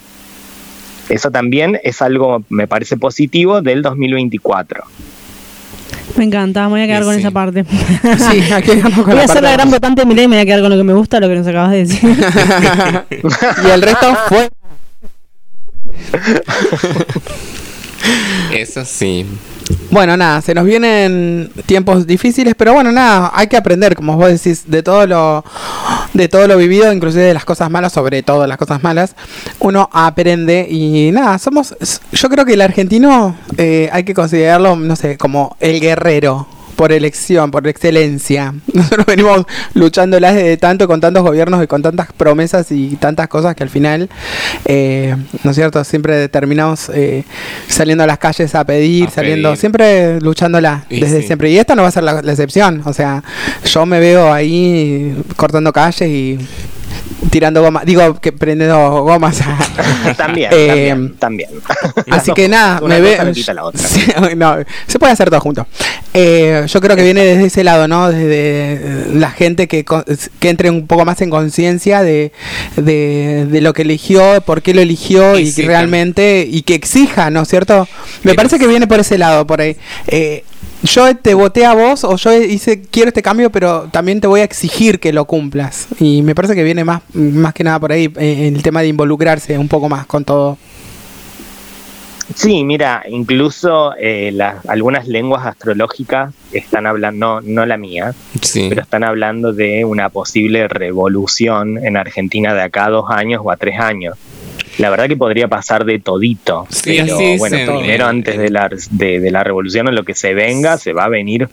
Eso también es algo, me parece positivo, del 2024. Me encanta, me voy a quedar con sí. esa parte. Sí, aquí vamos <laughs> con Voy la a ser la gran votante de mi ley y me voy a quedar con lo que me gusta, lo que nos acabas de decir. <laughs> y el resto fue. <laughs> Eso sí. Bueno, nada, se nos vienen tiempos difíciles, pero bueno, nada, hay que aprender, como vos decís, de todo lo de todo lo vivido, inclusive de las cosas malas, sobre todo las cosas malas, uno aprende y nada, somos, yo creo que el argentino eh, hay que considerarlo, no sé, como el guerrero por elección, por excelencia. <laughs> Nosotros venimos luchándolas desde tanto con tantos gobiernos y con tantas promesas y tantas cosas que al final, eh, ¿no es cierto? Siempre terminamos eh, saliendo a las calles a pedir, A saliendo, pedir. siempre luchándola Y desde sí. siempre. Y esta no va a ser la, la excepción. O sea, yo me veo ahí cortando calles y tirando gomas, digo que prendiendo gomas. <laughs> también, Eh, también, también. Las <laughs> Así que nada. Una me ve. no quita la otra. Sí, <laughs> no, se puede hacer todo junto. Eh, yo creo que viene desde ese lado, ¿no? Desde eh, la gente que, que entre un poco más en conciencia de, de, de lo que eligió, por qué lo eligió Y y, sí, realmente, y que exija, ¿no es cierto? Me Pero- parece que viene por ese lado, por ahí. Eh, yo te voté a vos o yo hice quiero este cambio pero también te voy a exigir que lo cumplas y me parece que viene más más que nada por ahí eh, el tema de involucrarse un poco más con todo Sí, mira, incluso eh, las, algunas lenguas astrológicas están hablando, no, no la mía, Sí. pero están hablando de una posible revolución en Argentina de acá a dos años o a tres años. La verdad que podría pasar de todito, Sí, pero así bueno, dicen, primero eh, antes eh. de la, de, de la revolución, en lo que se venga, se va a venir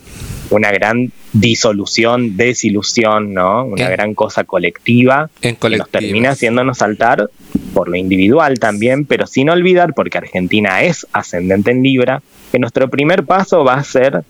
una gran disolución, desilusión, ¿no? Una gran cosa colectiva En que nos termina haciéndonos saltar por lo individual también, pero sin olvidar, porque Argentina es ascendente en Libra, que nuestro primer paso va a ser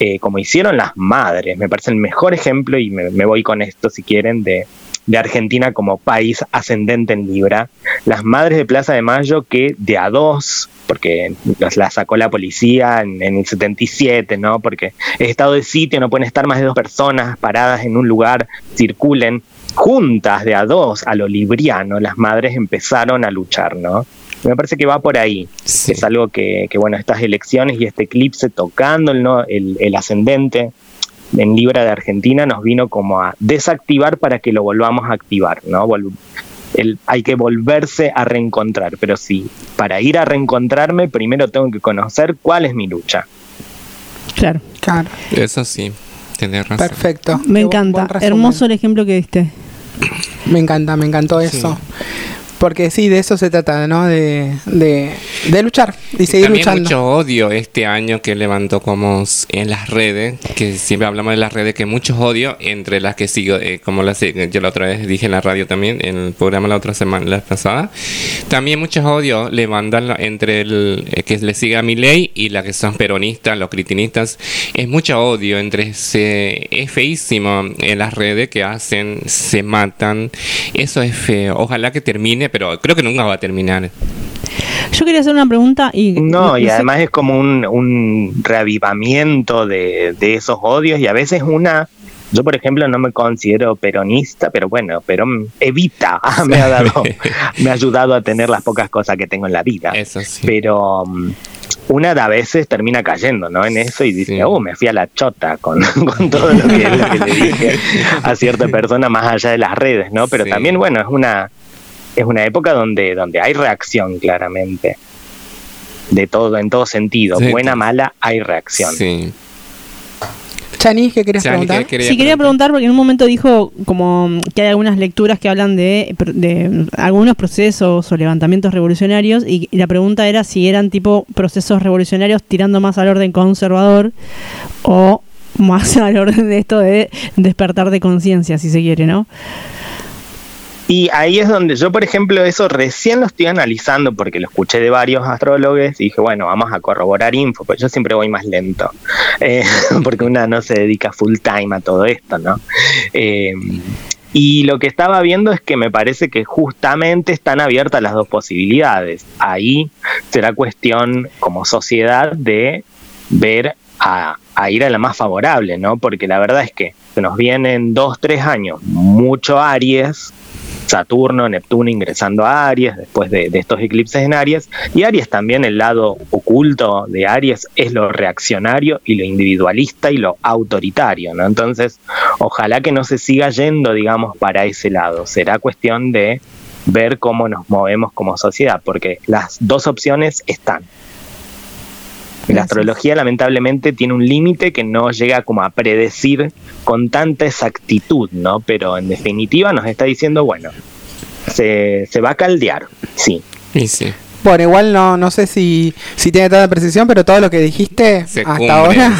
eh, como hicieron las madres. Me parece el mejor ejemplo, y me, me voy con esto si quieren, de, de Argentina como país ascendente en Libra. Las madres de Plaza de Mayo que de a dos, porque las- la sacó la policía en, en el 77, ¿no? Porque es estado de sitio, no pueden estar más de dos personas paradas en un lugar, circulen juntas de a dos a lo libriano, las madres empezaron a luchar, ¿no? Me parece que va por ahí. Sí. Es algo que, que, bueno, estas elecciones y este eclipse tocando el, ¿no? el, el ascendente en Libra de Argentina nos vino como a desactivar para que lo volvamos a activar, ¿no? Vol- el- hay que volverse a reencontrar, pero sí, para ir a reencontrarme primero tengo que conocer cuál es mi lucha. claro. claro Eso sí. Tenés razón. perfecto Me Qué encanta. Hermoso el ejemplo que diste. Me encanta, me encantó eso. Porque sí, de eso se trata, ¿no? De, de, de luchar y seguir También luchando. mucho odio este año que levantó como en las redes, que siempre hablamos de las redes, que mucho odio entre las que sigo, eh, como las, yo la otra vez dije en la radio también, en el programa la otra semana, la pasada, también mucho odio le mandan entre el eh, que le sigue a mi ley y la que son peronistas, los critinistas, es mucho odio entre ese, es feísimo en las redes que hacen, se matan, eso es feo, ojalá que termine, pero creo que nunca va a terminar. Yo quería hacer una pregunta y. No, y además es como un, un reavivamiento de, de esos odios y a veces una... Yo, por ejemplo, no me considero peronista, pero bueno, pero evita, <laughs> me ha dado, me ha ayudado a tener las pocas cosas que tengo en la vida. Eso sí. Pero mm, una de a veces termina cayendo, ¿no? En eso y dice, Sí. oh, me fui a la chota con, <laughs> con todo lo que, lo que le dije a cierta <laughs> persona más allá de las redes, ¿no? Pero Sí. también, bueno, es una es una época donde donde hay reacción claramente de todo en todo sentido, Sí. buena mala hay reacción. Sí. Chani, ¿qué querías Chani, preguntar? ¿qué quería Sí, quería preguntar porque en un momento dijo como que hay algunas lecturas que hablan de, de algunos procesos o levantamientos revolucionarios y, y la pregunta era si eran tipo procesos revolucionarios tirando más al orden conservador o más <laughs> al orden de esto de despertar de conciencia, si se quiere, ¿no? Y ahí es donde yo, por ejemplo, eso recién lo estoy analizando porque lo escuché de varios astrólogos y dije, bueno, vamos a corroborar info, pues yo siempre voy más lento, <laughs> eh, porque una no se dedica full time a todo esto, ¿no? Eh, y lo que estaba viendo es que me parece que justamente están abiertas las dos posibilidades. Ahí será cuestión como sociedad de ver a, a ir a la más favorable, ¿no? Porque la verdad es que se nos vienen dos, tres años, mucho Aries, Saturno, Neptuno ingresando a Aries después de, de, estos eclipses en Aries. Y Aries también, el lado oculto de Aries es lo reaccionario y lo individualista y lo autoritario, ¿no? Entonces, ojalá que no se siga yendo, digamos, para ese lado. Será cuestión de ver cómo nos movemos como sociedad, porque las dos opciones están. La astrología lamentablemente tiene un límite que no llega como a predecir con tanta exactitud, ¿no? Pero en definitiva nos está diciendo, bueno, se, se va a caldear, sí. Y sí. Bueno, igual no, no sé si, si tiene tanta precisión, pero todo lo que dijiste Se hasta ahora.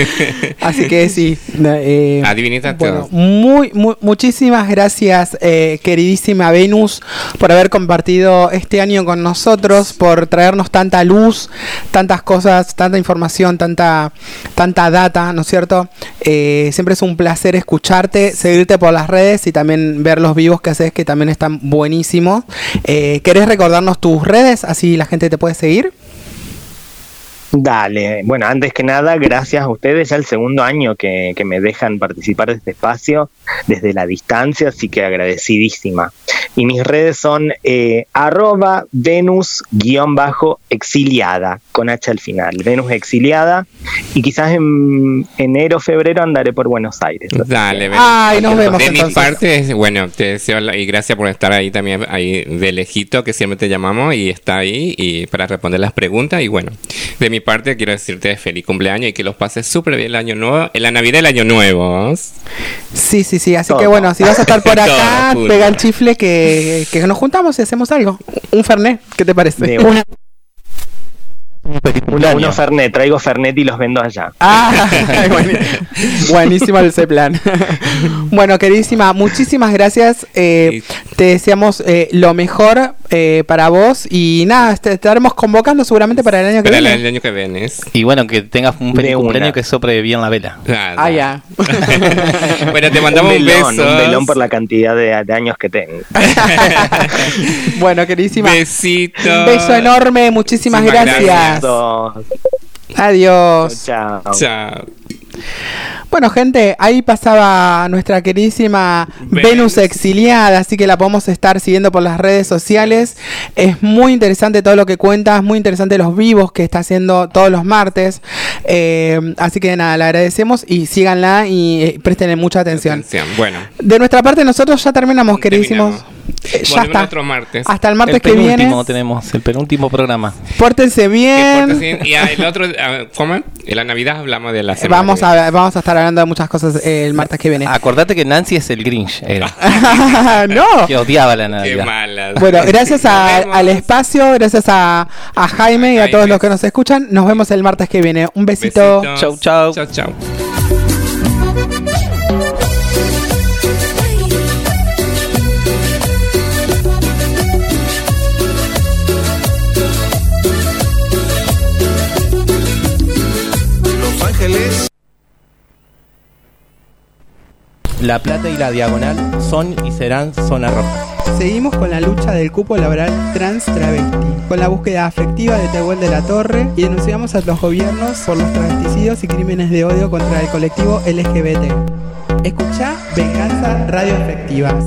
<laughs> Así que sí. eh, Adivinita bueno, todo. muy, muy, muchísimas gracias, eh, queridísima Venus, por haber compartido este año con nosotros, por traernos tanta luz, tantas cosas, tanta información, tanta, tanta data, ¿no es cierto? Eh, siempre es un placer escucharte, seguirte por las redes y también ver los vivos que haces, que también están buenísimos. Eh, ¿Querés recordarnos tus redes? Así la gente te puede seguir. Dale, bueno, antes que nada, gracias a ustedes, ya el segundo año que, que me dejan participar de este espacio desde la distancia, así que agradecidísima. Y mis redes son eh, arroba Venus-exiliada, con H al final, Venus exiliada, y quizás en enero, febrero andaré por Buenos Aires. Dale, ven. Ay, nos vemos De mi entonces. parte, bueno, te deseo la- y gracias por estar ahí también, ahí de lejito, que siempre te llamamos y está ahí y para responder las preguntas. Y bueno, de mi parte quiero decirte feliz cumpleaños y que los pases súper bien el año nuevo, en la Navidad del año nuevo. Sí, sí, sí. Así Todo. que bueno, si vas a estar por <laughs> acá, pega el chifle que, que nos juntamos y hacemos algo. Un Fernet, ¿qué te parece? De una. Uno, uno Fernet, traigo Fernet y los vendo allá. Ah, <laughs> buenísimo. buenísimo ese plan. <laughs> bueno, queridísima, muchísimas gracias. Eh, te deseamos eh, lo mejor eh, para vos y nada, te estaremos convocando seguramente para el año que Para el, viene. el año que viene. Y bueno, que tengas un feliz cumpleaños que sopre bien la vela. Ah, ya. <laughs> bueno, te mandamos un, un velón, beso. un velón por la cantidad de, de años que tengo. bueno, queridísima. Besito. Un beso enorme, muchísimas Muchísimas gracias. Adiós. Chao. Chao. Bueno, gente, ahí pasaba nuestra queridísima Venus. Venus exiliada, así que la podemos estar siguiendo por las redes sociales. Es muy interesante todo lo que cuenta, es muy interesante los vivos que está haciendo todos los martes. Eh, así que nada, le agradecemos y síganla y eh, prestenle mucha atención. Atención. Bueno, De nuestra parte, nosotros ya terminamos, queridísimos. terminamos. Eh, ya está. otro martes. Hasta el martes el que viene. penúltimo tenemos, el penúltimo programa. Pórtense bien. portes bien. Y ah, el otro, ah, ¿cómo? En la Navidad hablamos de la semana. Vamos a, vamos a estar hablando de muchas cosas eh, el martes que viene. Acordate que Nancy es el Grinch, era. <laughs> no. que odiaba la Qué Navidad. mala. Bueno, gracias a- al espacio, gracias a, a Jaime y a Jaime. todos los que nos escuchan. Nos vemos el martes que viene. Un besito. Besitos. Chau, chau. Chau, chau. La Plata y la Diagonal son y serán zona roja. Seguimos con la lucha del cupo laboral trans travesti, con la búsqueda afectiva de Tehuel de la Torre y denunciamos a los gobiernos por los travesticidios y crímenes de odio contra el colectivo LGBT. Escucha Venganza Radio Efectiva.